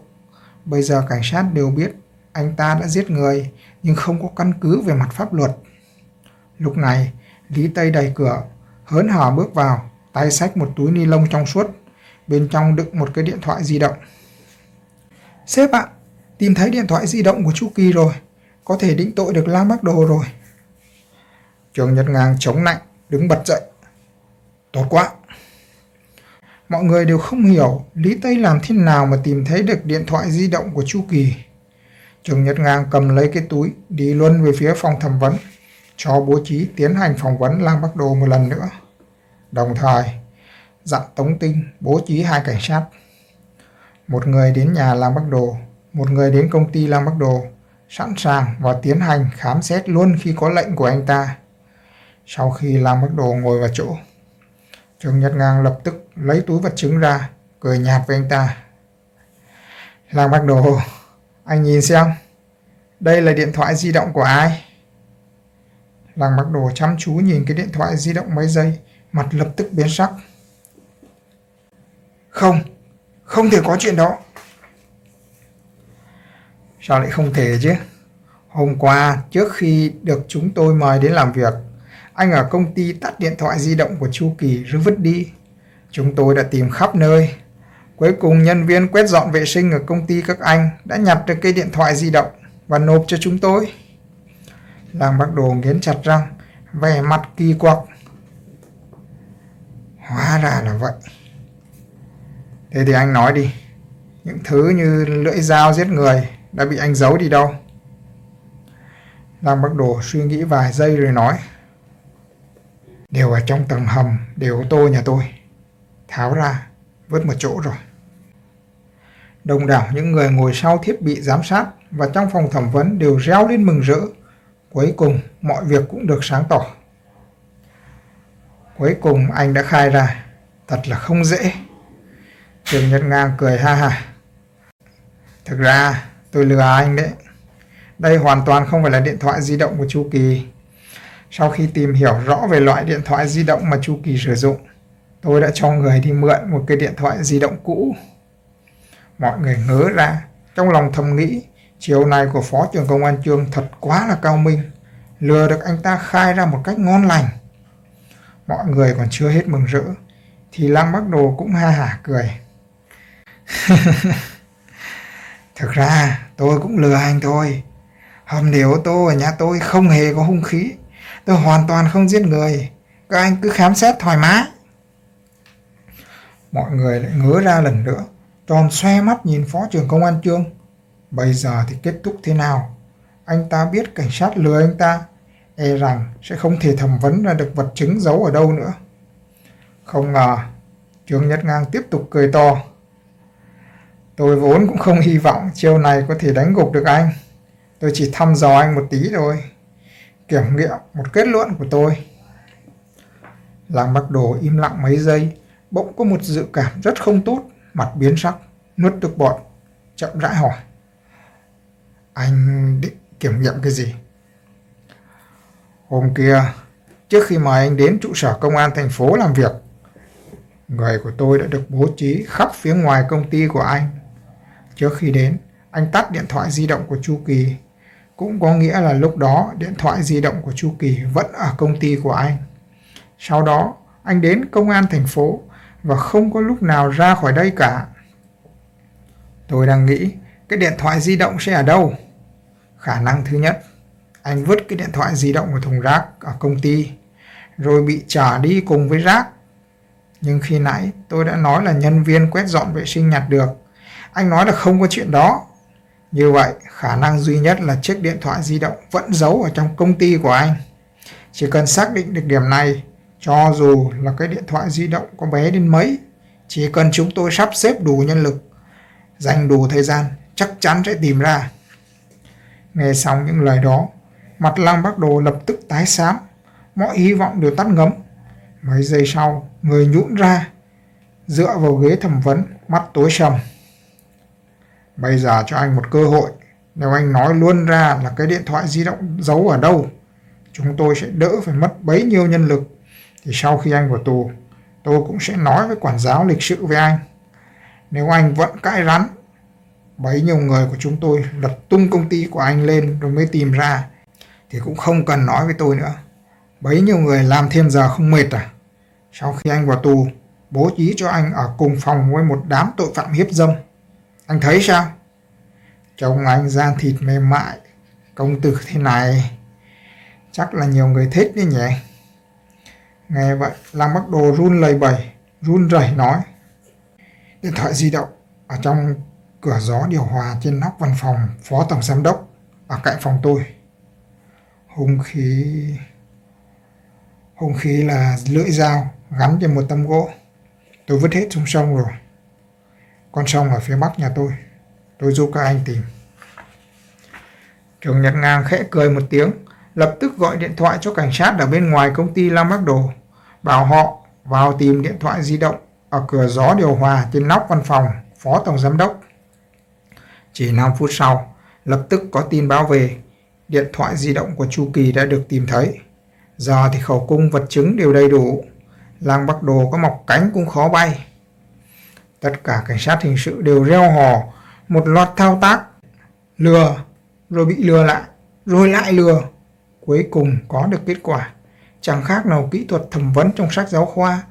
Bây giờ cảnh sát đều biết anh ta đã giết người nhưng không có căn cứ về mặt pháp luật. Lúc này, Lý Tây đẩy cửa, hớn hở bước vào, tay xách một túi ni lông trong suốt, bên trong đựng một cái điện thoại di động. Sếp ạ, tìm thấy điện thoại di động của Chu Kỳ rồi, có thể định tội được la mắc Đồ rồi. Trường Nhật Ngang chống lạnh đứng bật dậy. Tốt quá, Mọi người đều không hiểu Lý Tây làm thế nào mà tìm thấy được điện thoại di động của Chu Kỳ. Trường Nhật Ngang cầm lấy cái túi, đi luôn về phía phòng thẩm vấn. cho bố trí tiến hành phỏng vấn Lang Bắc Đồ một lần nữa. Đồng thời, dặn Tống Tinh bố trí hai cảnh sát. Một người đến nhà Lang Bắc Đồ, một người đến công ty Lang Bắc Đồ, sẵn sàng và tiến hành khám xét luôn khi có lệnh của anh ta. Sau khi Lang Bắc Đồ ngồi vào chỗ, Trương Nhật Ngang lập tức lấy túi vật chứng ra, cười nhạt với anh ta. Làng Bạc Đồ, anh nhìn xem, đây là điện thoại di động của ai? Làng mặc đồ chăm chú nhìn cái điện thoại di động mấy giây, mặt lập tức biến sắc. Không, không thể có chuyện đó. Sao lại không thể chứ? Hôm qua, trước khi được chúng tôi mời đến làm việc, anh ở công ty tắt điện thoại di động của Chu Kỳ rồi vứt đi. Chúng tôi đã tìm khắp nơi. Cuối cùng nhân viên quét dọn vệ sinh ở công ty các anh đã nhặt được cây điện thoại di động và nộp cho chúng tôi. Làng bác đồ nghiến chặt răng, vẻ mặt kỳ quặc. Hóa ra là vậy. Thế thì anh nói đi, những thứ như lưỡi dao giết người đã bị anh giấu đi đâu? Làng bác đồ suy nghĩ vài giây rồi nói. Đều ở trong tầng hầm đều ô tô nhà tôi. Tháo ra, vứt một chỗ rồi. Đông đảo những người ngồi sau thiết bị giám sát và trong phòng thẩm vấn đều reo lên mừng rỡ Cuối cùng mọi việc cũng được sáng tỏ. Cuối cùng anh đã khai ra, thật là không dễ. Trường Nhật Ngang cười ha ha. Thực ra tôi lừa anh đấy. Đây hoàn toàn không phải là điện thoại di động của Chu Kỳ. Sau khi tìm hiểu rõ về loại điện thoại di động mà Chu Kỳ sử dụng, tôi đã cho người đi mượn một cái điện thoại di động cũ. Mọi người ngớ ra, trong lòng thầm nghĩ Chiều này của Phó trưởng Công an Trương thật quá là cao minh, lừa được anh ta khai ra một cách ngon lành. Mọi người còn chưa hết mừng rỡ, thì Lăng Bắc Đồ cũng ha hả cười. Thực ra tôi cũng lừa anh thôi. Hầm điều ô tô ở nhà tôi không hề có hung khí. Tôi hoàn toàn không giết người. Các anh cứ khám xét thoải mái. Mọi người lại ngớ ra lần nữa, tròn xoe mắt nhìn Phó trưởng Công an Trương. Bây giờ thì kết thúc thế nào? Anh ta biết cảnh sát lừa anh ta, e rằng sẽ không thể thẩm vấn ra được vật chứng giấu ở đâu nữa. Không ngờ, Trương Nhất Ngang tiếp tục cười to. Tôi vốn cũng không hy vọng chiêu này có thể đánh gục được anh. Tôi chỉ thăm dò anh một tí thôi. Kiểm nghiệm một kết luận của tôi. Làng Bắc Đồ im lặng mấy giây, bỗng có một dự cảm rất không tốt, mặt biến sắc, nuốt được bọt, chậm rãi hỏi. Anh định kiểm nghiệm cái gì? Hôm kia, trước khi mời anh đến trụ sở công an thành phố làm việc, người của tôi đã được bố trí khắp phía ngoài công ty của anh. Trước khi đến, anh tắt điện thoại di động của Chu Kỳ. Cũng có nghĩa là lúc đó điện thoại di động của Chu Kỳ vẫn ở công ty của anh. Sau đó, anh đến công an thành phố và không có lúc nào ra khỏi đây cả. Tôi đang nghĩ cái điện thoại di động sẽ ở đâu? Khả năng thứ nhất, anh vứt cái điện thoại di động vào thùng rác ở công ty, rồi bị trả đi cùng với rác. Nhưng khi nãy tôi đã nói là nhân viên quét dọn vệ sinh nhặt được. Anh nói là không có chuyện đó. Như vậy, khả năng duy nhất là chiếc điện thoại di động vẫn giấu ở trong công ty của anh. Chỉ cần xác định được điểm này, cho dù là cái điện thoại di động có bé đến mấy, chỉ cần chúng tôi sắp xếp đủ nhân lực, dành đủ thời gian, chắc chắn sẽ tìm ra. Nghe xong những lời đó, mặt Lăng Bắc Đồ lập tức tái xám, mọi hy vọng đều tắt ngấm. Mấy giây sau, người nhũn ra, dựa vào ghế thẩm vấn, mắt tối sầm. Bây giờ cho anh một cơ hội, nếu anh nói luôn ra là cái điện thoại di động giấu ở đâu, chúng tôi sẽ đỡ phải mất bấy nhiêu nhân lực. Thì sau khi anh vào tù, tôi cũng sẽ nói với quản giáo lịch sự với anh. Nếu anh vẫn cãi rắn bấy nhiêu người của chúng tôi lật tung công ty của anh lên rồi mới tìm ra thì cũng không cần nói với tôi nữa. Bấy nhiêu người làm thêm giờ không mệt à? Sau khi anh vào tù, bố trí cho anh ở cùng phòng với một đám tội phạm hiếp dâm. Anh thấy sao? chồng anh gian thịt mềm mại, công tử thế này. Chắc là nhiều người thích đấy nhỉ? Nghe vậy, làm Bắc Đồ run lầy bẩy, run rẩy nói. Điện thoại di động ở trong cửa gió điều hòa trên nóc văn phòng phó tổng giám đốc ở cạnh phòng tôi. Hung khí... Hung khí là lưỡi dao gắn trên một tấm gỗ. Tôi vứt hết xuống sông rồi. Con sông ở phía bắc nhà tôi. Tôi giúp các anh tìm. Trường Nhật Ngang khẽ cười một tiếng, lập tức gọi điện thoại cho cảnh sát ở bên ngoài công ty Lam Bắc Đồ, bảo họ vào tìm điện thoại di động ở cửa gió điều hòa trên nóc văn phòng phó tổng giám đốc. Chỉ 5 phút sau, lập tức có tin báo về, điện thoại di động của Chu Kỳ đã được tìm thấy. Giờ thì khẩu cung vật chứng đều đầy đủ, lang Bắc Đồ có mọc cánh cũng khó bay. Tất cả cảnh sát hình sự đều reo hò, một loạt thao tác, lừa, rồi bị lừa lại, rồi lại lừa. Cuối cùng có được kết quả. Chẳng khác nào kỹ thuật thẩm vấn trong sách giáo khoa.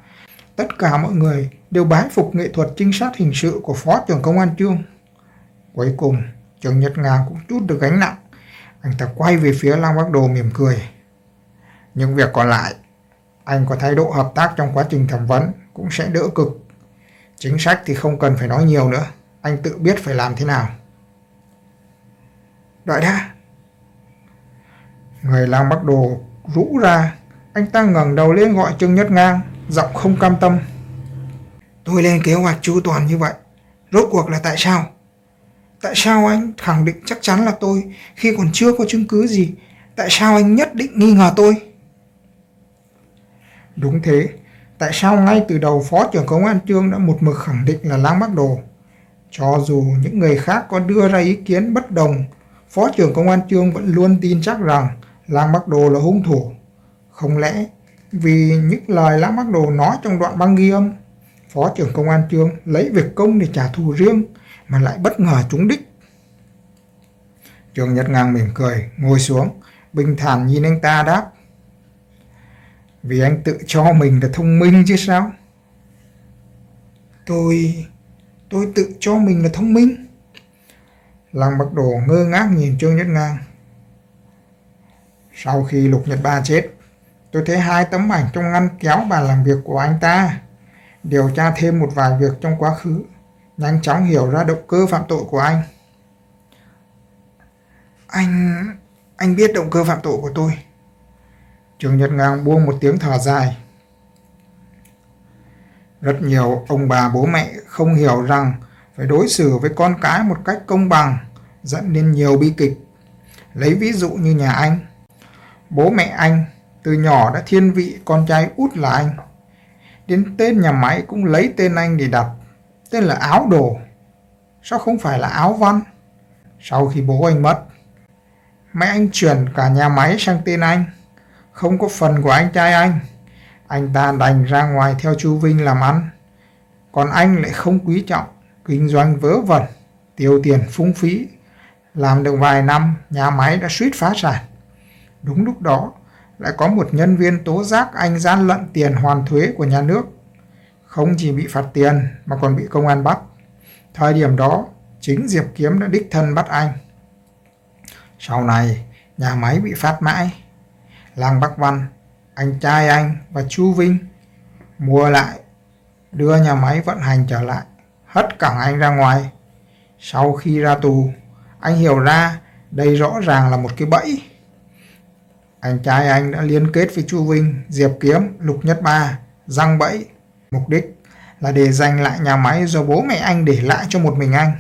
Tất cả mọi người đều bái phục nghệ thuật trinh sát hình sự của Phó trưởng Công an Trương. Cuối cùng, Trường Nhật Nga cũng chút được gánh nặng. Anh ta quay về phía Lang Bắc Đồ mỉm cười. Những việc còn lại, anh có thái độ hợp tác trong quá trình thẩm vấn cũng sẽ đỡ cực. Chính sách thì không cần phải nói nhiều nữa. Anh tự biết phải làm thế nào. Đợi đã. Người Lang Bắc Đồ rũ ra. Anh ta ngẩng đầu lên gọi Trương Nhất Ngang, giọng không cam tâm. Tôi lên kế hoạch chu toàn như vậy. Rốt cuộc là tại sao? Tại sao anh khẳng định chắc chắn là tôi khi còn chưa có chứng cứ gì? Tại sao anh nhất định nghi ngờ tôi? Đúng thế, tại sao ngay từ đầu Phó trưởng Công an Trương đã một mực khẳng định là Lang Bắc Đồ? Cho dù những người khác có đưa ra ý kiến bất đồng, Phó trưởng Công an Trương vẫn luôn tin chắc rằng Lang Bắc Đồ là hung thủ. Không lẽ vì những lời Lang Bắc Đồ nói trong đoạn băng ghi âm, Phó trưởng Công an Trương lấy việc công để trả thù riêng mà lại bất ngờ trúng đích. Trường Nhật Ngang mỉm cười, ngồi xuống, bình thản nhìn anh ta đáp. Vì anh tự cho mình là thông minh chứ sao? Tôi... tôi tự cho mình là thông minh. làng Bắc Đồ ngơ ngác nhìn Trương Nhất Ngang. Sau khi Lục Nhật Ba chết, tôi thấy hai tấm ảnh trong ngăn kéo bàn làm việc của anh ta. Điều tra thêm một vài việc trong quá khứ nhanh chóng hiểu ra động cơ phạm tội của anh. Anh... anh biết động cơ phạm tội của tôi. Trường Nhật Ngang buông một tiếng thở dài. Rất nhiều ông bà bố mẹ không hiểu rằng phải đối xử với con cái một cách công bằng, dẫn đến nhiều bi kịch. Lấy ví dụ như nhà anh. Bố mẹ anh từ nhỏ đã thiên vị con trai út là anh. Đến tên nhà máy cũng lấy tên anh để đặt tên là áo đồ. Sao không phải là áo văn? Sau khi bố anh mất, mẹ anh chuyển cả nhà máy sang tên anh. Không có phần của anh trai anh. Anh ta đành ra ngoài theo chú Vinh làm ăn. Còn anh lại không quý trọng, kinh doanh vớ vẩn, tiêu tiền phung phí. Làm được vài năm, nhà máy đã suýt phá sản. Đúng lúc đó, lại có một nhân viên tố giác anh gian lận tiền hoàn thuế của nhà nước không chỉ bị phạt tiền mà còn bị công an bắt. Thời điểm đó, chính Diệp Kiếm đã đích thân bắt anh. Sau này, nhà máy bị phát mãi. Làng Bắc Văn, anh trai anh và Chu Vinh mua lại, đưa nhà máy vận hành trở lại, hất cẳng anh ra ngoài. Sau khi ra tù, anh hiểu ra đây rõ ràng là một cái bẫy. Anh trai anh đã liên kết với Chu Vinh, Diệp Kiếm, Lục Nhất Ba, răng bẫy Mục đích là để giành lại nhà máy do bố mẹ anh để lại cho một mình anh.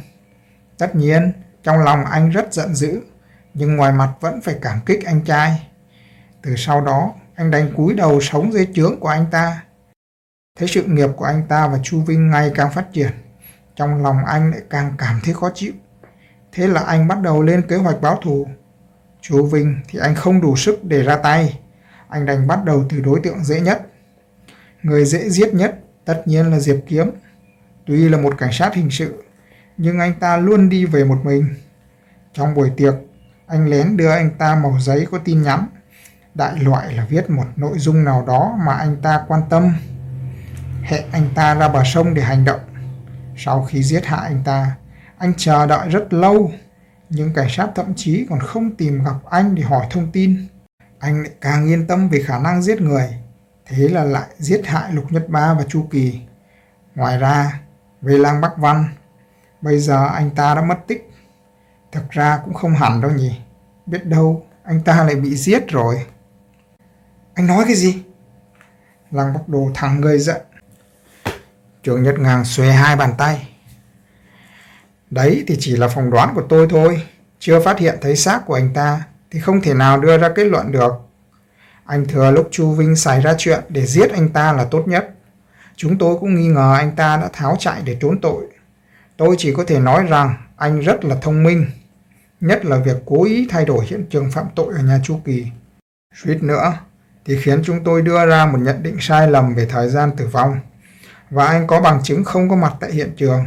Tất nhiên, trong lòng anh rất giận dữ, nhưng ngoài mặt vẫn phải cảm kích anh trai. Từ sau đó, anh đánh cúi đầu sống dưới trướng của anh ta. Thấy sự nghiệp của anh ta và Chu Vinh ngày càng phát triển, trong lòng anh lại càng cảm thấy khó chịu. Thế là anh bắt đầu lên kế hoạch báo thù. Chu Vinh thì anh không đủ sức để ra tay. Anh đành bắt đầu từ đối tượng dễ nhất. Người dễ giết nhất tất nhiên là Diệp Kiếm. Tuy là một cảnh sát hình sự, nhưng anh ta luôn đi về một mình. Trong buổi tiệc, anh lén đưa anh ta mẩu giấy có tin nhắn. Đại loại là viết một nội dung nào đó mà anh ta quan tâm. Hẹn anh ta ra bờ sông để hành động. Sau khi giết hại anh ta, anh chờ đợi rất lâu, nhưng cảnh sát thậm chí còn không tìm gặp anh để hỏi thông tin. Anh lại càng yên tâm về khả năng giết người thế là lại giết hại Lục Nhất Ba và Chu Kỳ. Ngoài ra, về lang Bắc Văn, bây giờ anh ta đã mất tích. Thực ra cũng không hẳn đâu nhỉ. Biết đâu anh ta lại bị giết rồi. Anh nói cái gì? Lăng Bắc Đồ thẳng người giận. Trường nhật Ngang xuề hai bàn tay. Đấy thì chỉ là phỏng đoán của tôi thôi. Chưa phát hiện thấy xác của anh ta thì không thể nào đưa ra kết luận được. Anh thừa lúc Chu Vinh xảy ra chuyện để giết anh ta là tốt nhất. Chúng tôi cũng nghi ngờ anh ta đã tháo chạy để trốn tội. Tôi chỉ có thể nói rằng anh rất là thông minh, nhất là việc cố ý thay đổi hiện trường phạm tội ở nhà Chu Kỳ. Suýt nữa thì khiến chúng tôi đưa ra một nhận định sai lầm về thời gian tử vong và anh có bằng chứng không có mặt tại hiện trường.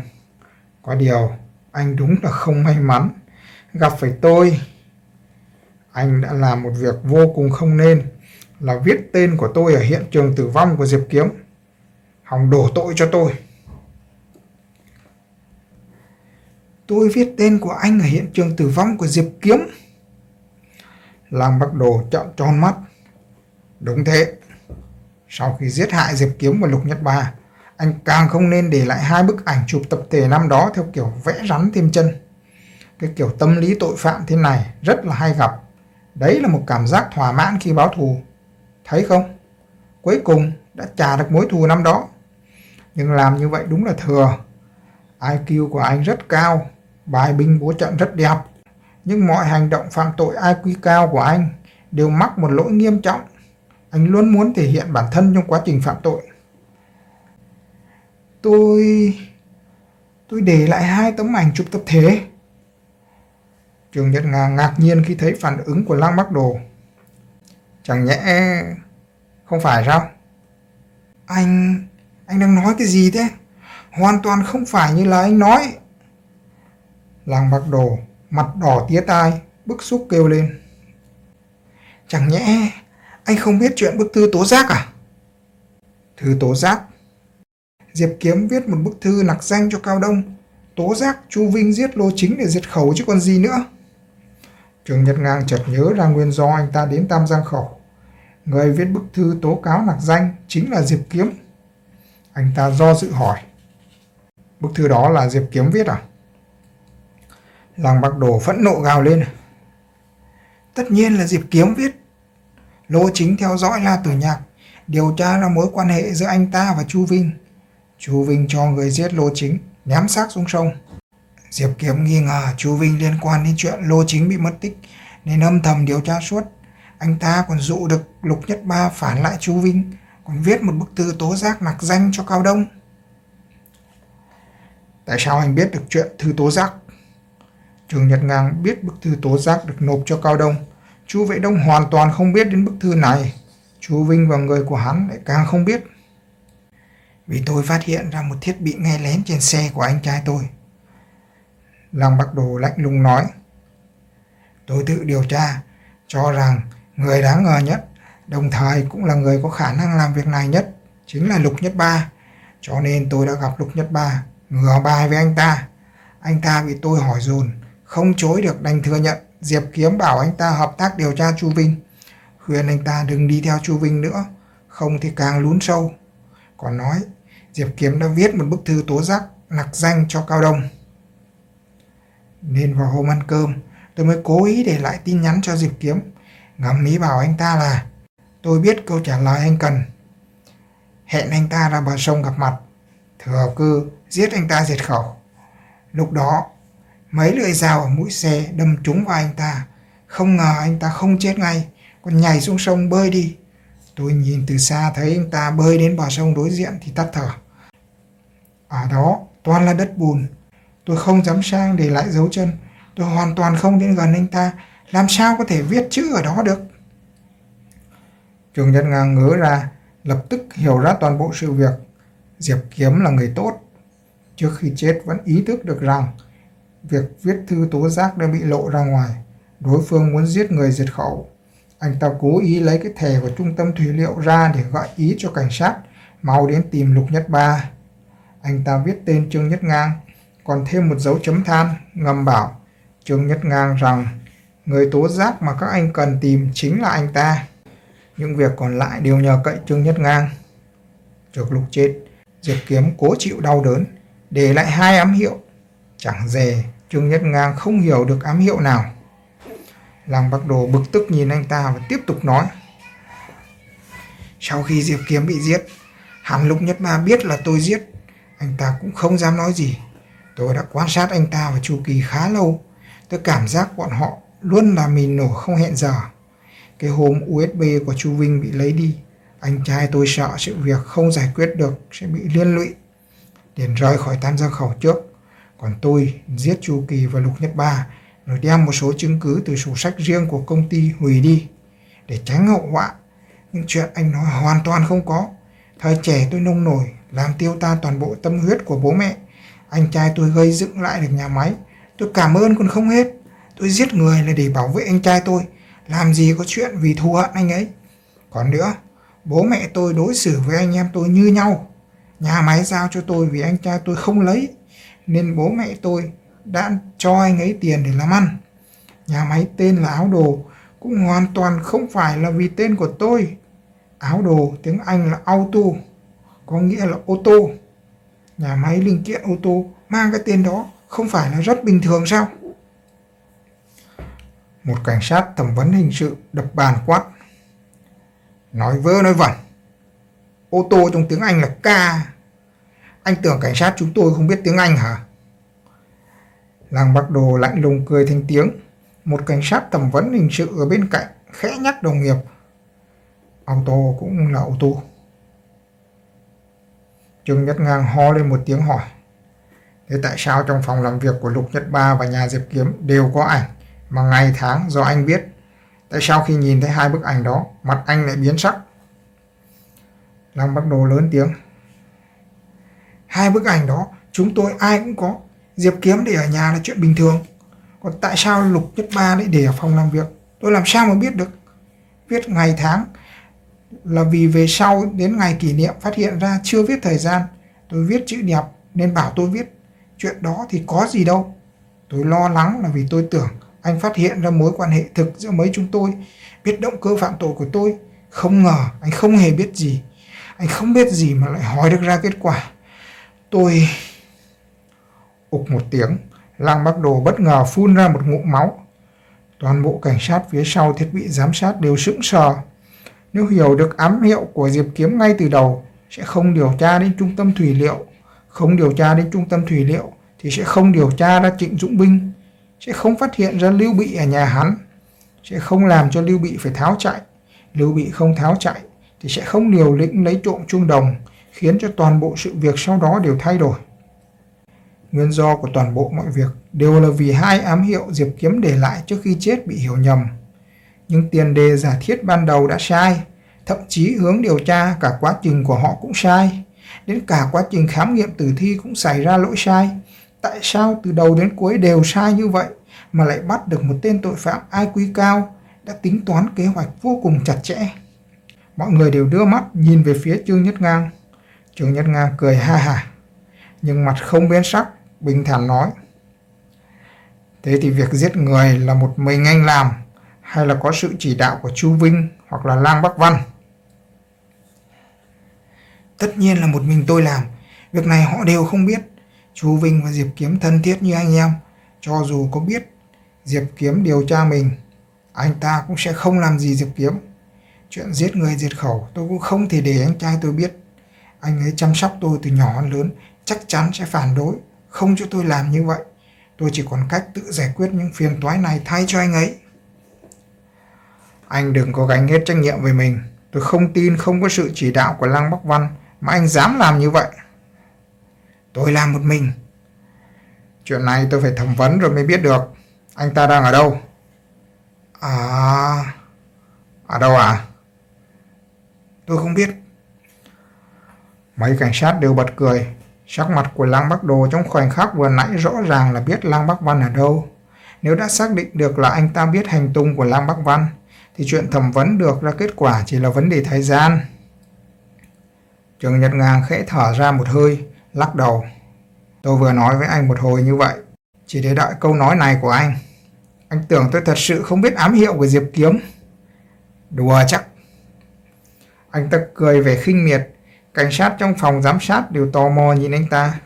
Có điều, anh đúng là không may mắn gặp phải tôi. Anh đã làm một việc vô cùng không nên là viết tên của tôi ở hiện trường tử vong của Diệp Kiếm. Hòng đổ tội cho tôi. Tôi viết tên của anh ở hiện trường tử vong của Diệp Kiếm. Làng Bắc Đồ trợn tròn mắt. Đúng thế. Sau khi giết hại Diệp Kiếm và Lục Nhất Ba, anh càng không nên để lại hai bức ảnh chụp tập thể năm đó theo kiểu vẽ rắn thêm chân. Cái kiểu tâm lý tội phạm thế này rất là hay gặp. Đấy là một cảm giác thỏa mãn khi báo thù. Thấy không? Cuối cùng đã trả được mối thù năm đó. Nhưng làm như vậy đúng là thừa. IQ của anh rất cao, bài binh bố trận rất đẹp. Nhưng mọi hành động phạm tội IQ cao của anh đều mắc một lỗi nghiêm trọng. Anh luôn muốn thể hiện bản thân trong quá trình phạm tội. Tôi... tôi để lại hai tấm ảnh chụp tập thể. Trường Nhật Nga ngạc nhiên khi thấy phản ứng của Lăng Bắc Đồ. Chẳng nhẽ... không phải sao? Anh... anh đang nói cái gì thế? Hoàn toàn không phải như là anh nói. Lăng bạc Đồ, mặt đỏ tía tai, bức xúc kêu lên. Chẳng nhẽ anh không biết chuyện bức thư tố giác à? Thư tố giác? Diệp Kiếm viết một bức thư nặc danh cho Cao Đông, tố giác Chu Vinh giết Lô Chính để diệt khẩu chứ còn gì nữa. Trường Nhật Ngang chợt nhớ ra nguyên do anh ta đến Tam Giang Khẩu. Người viết bức thư tố cáo nặc danh chính là Diệp Kiếm. Anh ta do dự hỏi. Bức thư đó là Diệp Kiếm viết à? làng bạc Đồ phẫn nộ gào lên. Tất nhiên là Diệp Kiếm viết. Lô Chính theo dõi La Tử Nhạc, điều tra ra mối quan hệ giữa anh ta và Chu Vinh. Chu Vinh cho người giết Lô Chính, ném xác xuống sông. Diệp Kiếm nghi ngờ Chu Vinh liên quan đến chuyện Lô Chính bị mất tích, nên âm thầm điều tra suốt. Anh ta còn dụ được Lục Nhất Ba phản lại Chu Vinh, còn viết một bức thư tố giác nặc danh cho Cao Đông. Tại sao anh biết được chuyện thư tố giác? Trường Nhật Ngang biết bức thư tố giác được nộp cho Cao Đông. Chu Vệ Đông hoàn toàn không biết đến bức thư này. Chu Vinh và người của hắn lại càng không biết. Vì tôi phát hiện ra một thiết bị nghe lén trên xe của anh trai tôi. Làng Bạc Đồ lạnh lùng nói. Tôi tự điều tra, cho rằng người đáng ngờ nhất, đồng thời cũng là người có khả năng làm việc này nhất, chính là Lục Nhất Ba. Cho nên tôi đã gặp Lục Nhất Ba, ngừa bài với anh ta. Anh ta bị tôi hỏi dồn, không chối được đành thừa nhận. Diệp Kiếm bảo anh ta hợp tác điều tra Chu Vinh. Khuyên anh ta đừng đi theo Chu Vinh nữa, không thì càng lún sâu. Còn nói, Diệp Kiếm đã viết một bức thư tố giác nặc danh cho Cao Đông. Nên vào hôm ăn cơm, tôi mới cố ý để lại tin nhắn cho Diệp Kiếm. Ngắm ý bảo anh ta là tôi biết câu trả lời anh cần. Hẹn anh ta ra bờ sông gặp mặt. Thừa cư giết anh ta diệt khẩu. Lúc đó, mấy lưỡi dao ở mũi xe đâm trúng vào anh ta. Không ngờ anh ta không chết ngay, còn nhảy xuống sông bơi đi. Tôi nhìn từ xa thấy anh ta bơi đến bờ sông đối diện thì tắt thở. Ở đó toàn là đất bùn. Tôi không dám sang để lại dấu chân. Tôi hoàn toàn không đến gần anh ta. Làm sao có thể viết chữ ở đó được? Trường Nhân Ngang ngớ ra, lập tức hiểu ra toàn bộ sự việc. Diệp Kiếm là người tốt. Trước khi chết vẫn ý thức được rằng việc viết thư tố giác đã bị lộ ra ngoài. Đối phương muốn giết người diệt khẩu. Anh ta cố ý lấy cái thẻ của trung tâm thủy liệu ra để gợi ý cho cảnh sát mau đến tìm Lục Nhất Ba. Anh ta viết tên Trương Nhất Ngang, còn thêm một dấu chấm than ngầm bảo Trương Nhất Ngang rằng người tố giác mà các anh cần tìm chính là anh ta. Những việc còn lại đều nhờ cậy Trương Nhất Ngang. Trước lúc chết, Diệp Kiếm cố chịu đau đớn, để lại hai ám hiệu. Chẳng dè, Trương Nhất Ngang không hiểu được ám hiệu nào. Lăng Bắc Đồ bực tức nhìn anh ta và tiếp tục nói. Sau khi Diệp Kiếm bị giết, hắn Lục Nhất ma biết là tôi giết. Anh ta cũng không dám nói gì. Tôi đã quan sát anh ta và Chu Kỳ khá lâu. Tôi cảm giác bọn họ luôn là mình nổ không hẹn giờ. Cái hôm USB của Chu Vinh bị lấy đi, anh trai tôi sợ sự việc không giải quyết được sẽ bị liên lụy. liền rời khỏi tam gia khẩu trước. Còn tôi giết Chu Kỳ và Lục Nhất Ba rồi đem một số chứng cứ từ sổ sách riêng của công ty hủy đi để tránh hậu họa. Những chuyện anh nói hoàn toàn không có. Thời trẻ tôi nông nổi, làm tiêu ta toàn bộ tâm huyết của bố mẹ. Anh trai tôi gây dựng lại được nhà máy. Tôi cảm ơn còn không hết. Tôi giết người là để bảo vệ anh trai tôi. Làm gì có chuyện vì thù hận anh ấy. Còn nữa, bố mẹ tôi đối xử với anh em tôi như nhau. Nhà máy giao cho tôi vì anh trai tôi không lấy. Nên bố mẹ tôi đã cho anh ấy tiền để làm ăn. Nhà máy tên là áo đồ cũng hoàn toàn không phải là vì tên của tôi. Áo đồ tiếng Anh là auto, có nghĩa là ô tô. Nhà máy linh kiện ô tô mang cái tên đó không phải là rất bình thường sao? Một cảnh sát thẩm vấn hình sự đập bàn quát. Nói vơ nói vẩn. Ô tô trong tiếng Anh là ca. Anh tưởng cảnh sát chúng tôi không biết tiếng Anh hả? Làng Bắc Đồ lạnh lùng cười thành tiếng. Một cảnh sát thẩm vấn hình sự ở bên cạnh khẽ nhắc đồng nghiệp. Ô tô cũng là ô tô. Trương Nhất Ngang ho lên một tiếng hỏi. Thế tại sao trong phòng làm việc của Lục Nhất Ba và nhà Diệp Kiếm đều có ảnh mà ngày tháng do anh biết? Tại sao khi nhìn thấy hai bức ảnh đó, mặt anh lại biến sắc? Lăng Bắc Đồ lớn tiếng. Hai bức ảnh đó, chúng tôi ai cũng có. Diệp Kiếm để ở nhà là chuyện bình thường. Còn tại sao Lục Nhất Ba lại để ở phòng làm việc? Tôi làm sao mà biết được? Viết ngày tháng là vì về sau đến ngày kỷ niệm phát hiện ra chưa viết thời gian. Tôi viết chữ đẹp nên bảo tôi viết. Chuyện đó thì có gì đâu. Tôi lo lắng là vì tôi tưởng anh phát hiện ra mối quan hệ thực giữa mấy chúng tôi, biết động cơ phạm tội của tôi. Không ngờ anh không hề biết gì. Anh không biết gì mà lại hỏi được ra kết quả. Tôi... Ục một tiếng, lang Bắc Đồ bất ngờ phun ra một ngụm máu. Toàn bộ cảnh sát phía sau thiết bị giám sát đều sững sờ. Nếu hiểu được ám hiệu của Diệp Kiếm ngay từ đầu, sẽ không điều tra đến trung tâm thủy liệu. Không điều tra đến trung tâm thủy liệu thì sẽ không điều tra ra Trịnh Dũng Binh, sẽ không phát hiện ra Lưu Bị ở nhà hắn, sẽ không làm cho Lưu Bị phải tháo chạy. Lưu Bị không tháo chạy thì sẽ không liều lĩnh lấy trộm chuông đồng, khiến cho toàn bộ sự việc sau đó đều thay đổi. Nguyên do của toàn bộ mọi việc đều là vì hai ám hiệu Diệp Kiếm để lại trước khi chết bị hiểu nhầm. Nhưng tiền đề giả thiết ban đầu đã sai, thậm chí hướng điều tra cả quá trình của họ cũng sai. Đến cả quá trình khám nghiệm tử thi cũng xảy ra lỗi sai. Tại sao từ đầu đến cuối đều sai như vậy mà lại bắt được một tên tội phạm IQ cao đã tính toán kế hoạch vô cùng chặt chẽ. Mọi người đều đưa mắt nhìn về phía Trương Nhất Ngang. Trương Nhất Nga cười ha ha, nhưng mặt không biến sắc, bình thản nói. Thế thì việc giết người là một mình anh làm hay là có sự chỉ đạo của Chu Vinh hoặc là Lang Bắc Văn? Tất nhiên là một mình tôi làm. Việc này họ đều không biết. Chu Vinh và Diệp Kiếm thân thiết như anh em. Cho dù có biết Diệp Kiếm điều tra mình, anh ta cũng sẽ không làm gì Diệp Kiếm. Chuyện giết người diệt khẩu tôi cũng không thể để anh trai tôi biết. Anh ấy chăm sóc tôi từ nhỏ đến lớn, chắc chắn sẽ phản đối, không cho tôi làm như vậy. Tôi chỉ còn cách tự giải quyết những phiền toái này thay cho anh ấy. Anh đừng có gánh hết trách nhiệm về mình. Tôi không tin không có sự chỉ đạo của Lăng Bắc Văn mà anh dám làm như vậy. Tôi làm một mình. Chuyện này tôi phải thẩm vấn rồi mới biết được. Anh ta đang ở đâu? À... Ở đâu à? Tôi không biết. Mấy cảnh sát đều bật cười. Sắc mặt của Lăng Bắc Đồ trong khoảnh khắc vừa nãy rõ ràng là biết Lăng Bắc Văn ở đâu. Nếu đã xác định được là anh ta biết hành tung của Lăng Bắc Văn, thì chuyện thẩm vấn được ra kết quả chỉ là vấn đề thời gian. Trường Nhật Ngang khẽ thở ra một hơi, lắc đầu. Tôi vừa nói với anh một hồi như vậy, chỉ để đợi câu nói này của anh. Anh tưởng tôi thật sự không biết ám hiệu của Diệp Kiếm. Đùa chắc. Anh ta cười về khinh miệt, cảnh sát trong phòng giám sát đều tò mò nhìn anh ta.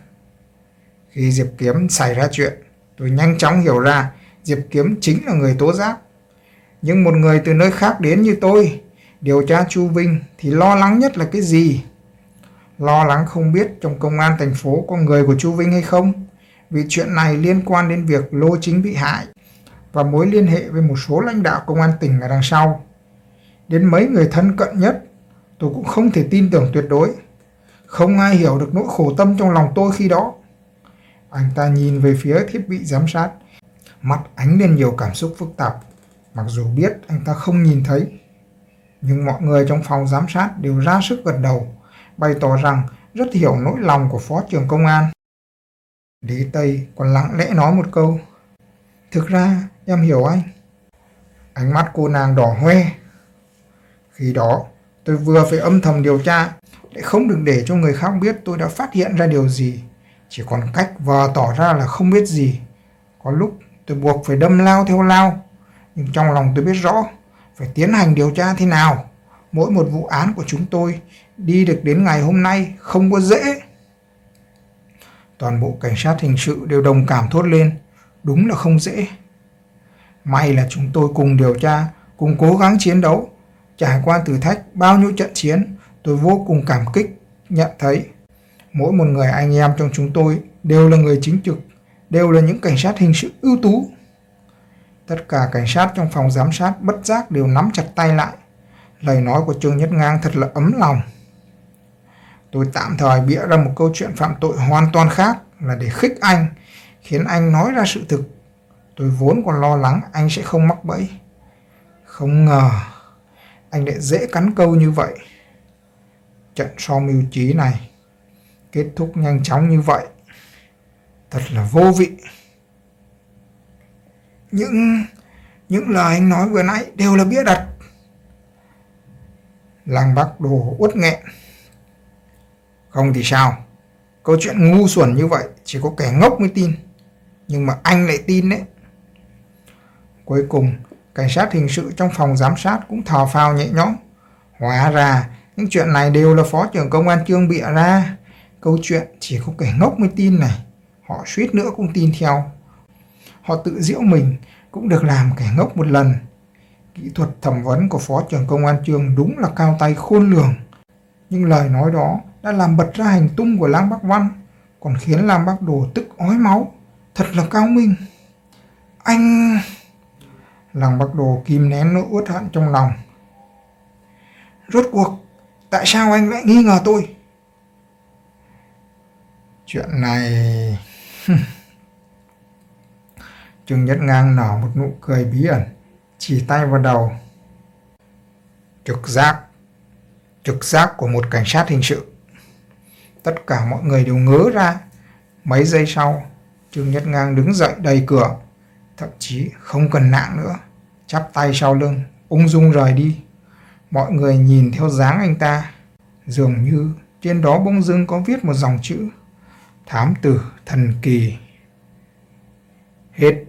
Khi Diệp Kiếm xảy ra chuyện, tôi nhanh chóng hiểu ra Diệp Kiếm chính là người tố giác. Nhưng một người từ nơi khác đến như tôi, điều tra Chu Vinh thì lo lắng nhất là cái gì? Lo lắng không biết trong công an thành phố có người của Chu Vinh hay không? Vì chuyện này liên quan đến việc Lô Chính bị hại và mối liên hệ với một số lãnh đạo công an tỉnh ở đằng sau. Đến mấy người thân cận nhất, tôi cũng không thể tin tưởng tuyệt đối. Không ai hiểu được nỗi khổ tâm trong lòng tôi khi đó. Anh ta nhìn về phía thiết bị giám sát, mắt ánh lên nhiều cảm xúc phức tạp. Mặc dù biết anh ta không nhìn thấy, nhưng mọi người trong phòng giám sát đều ra sức gật đầu, bày tỏ rằng rất hiểu nỗi lòng của phó trưởng công an. Lý Tây còn lặng lẽ nói một câu. Thực ra, em hiểu anh. Ánh mắt cô nàng đỏ hoe. Khi đó, tôi vừa phải âm thầm điều tra, lại không được để cho người khác biết tôi đã phát hiện ra điều gì. Chỉ còn cách vờ tỏ ra là không biết gì. Có lúc tôi buộc phải đâm lao theo lao, nhưng trong lòng tôi biết rõ phải tiến hành điều tra thế nào. Mỗi một vụ án của chúng tôi đi được đến ngày hôm nay không có dễ. Toàn bộ cảnh sát hình sự đều đồng cảm thốt lên. Đúng là không dễ. May là chúng tôi cùng điều tra, cùng cố gắng chiến đấu. Trải qua thử thách bao nhiêu trận chiến, tôi vô cùng cảm kích, nhận thấy. Mỗi một người anh em trong chúng tôi đều là người chính trực, đều là những cảnh sát hình sự ưu tú. Tất cả cảnh sát trong phòng giám sát bất giác đều nắm chặt tay lại. Lời nói của Trương Nhất Ngang thật là ấm lòng. Tôi tạm thời bịa ra một câu chuyện phạm tội hoàn toàn khác là để khích anh, khiến anh nói ra sự thực. Tôi vốn còn lo lắng anh sẽ không mắc bẫy. Không ngờ anh lại dễ cắn câu như vậy. Trận so mưu trí này kết thúc nhanh chóng như vậy. Thật là vô vị. Những những lời anh nói vừa nãy đều là bịa đặt. làng bác Đồ uất nghẹn. Không thì sao? Câu chuyện ngu xuẩn như vậy chỉ có kẻ ngốc mới tin. Nhưng mà anh lại tin đấy. Cuối cùng, cảnh sát hình sự trong phòng giám sát cũng thò phào nhẹ nhõm. Hóa ra, những chuyện này đều là phó trưởng công an trương bịa ra. Câu chuyện chỉ có kẻ ngốc mới tin này. Họ suýt nữa cũng tin theo. Họ tự diễu mình cũng được làm kẻ ngốc một lần. Kỹ thuật thẩm vấn của phó trưởng công an trương đúng là cao tay khôn lường. Nhưng lời nói đó đã làm bật ra hành tung của Lang Bắc Văn, còn khiến Lang Bắc Đồ tức ói máu. Thật là cao minh. Anh... Lang Bắc Đồ kìm nén nỗi uất hận trong lòng. Rốt cuộc, tại sao anh lại nghi ngờ tôi? Chuyện này... Trương Nhất Ngang nở một nụ cười bí ẩn, chỉ tay vào đầu. Trực giác, trực giác của một cảnh sát hình sự. Tất cả mọi người đều ngớ ra. Mấy giây sau, Trương Nhất Ngang đứng dậy đầy cửa, thậm chí không cần nạng nữa, chắp tay sau lưng, ung dung rời đi. Mọi người nhìn theo dáng anh ta, dường như trên đó bông dưng có viết một dòng chữ. Thám tử thần kỳ. Hết.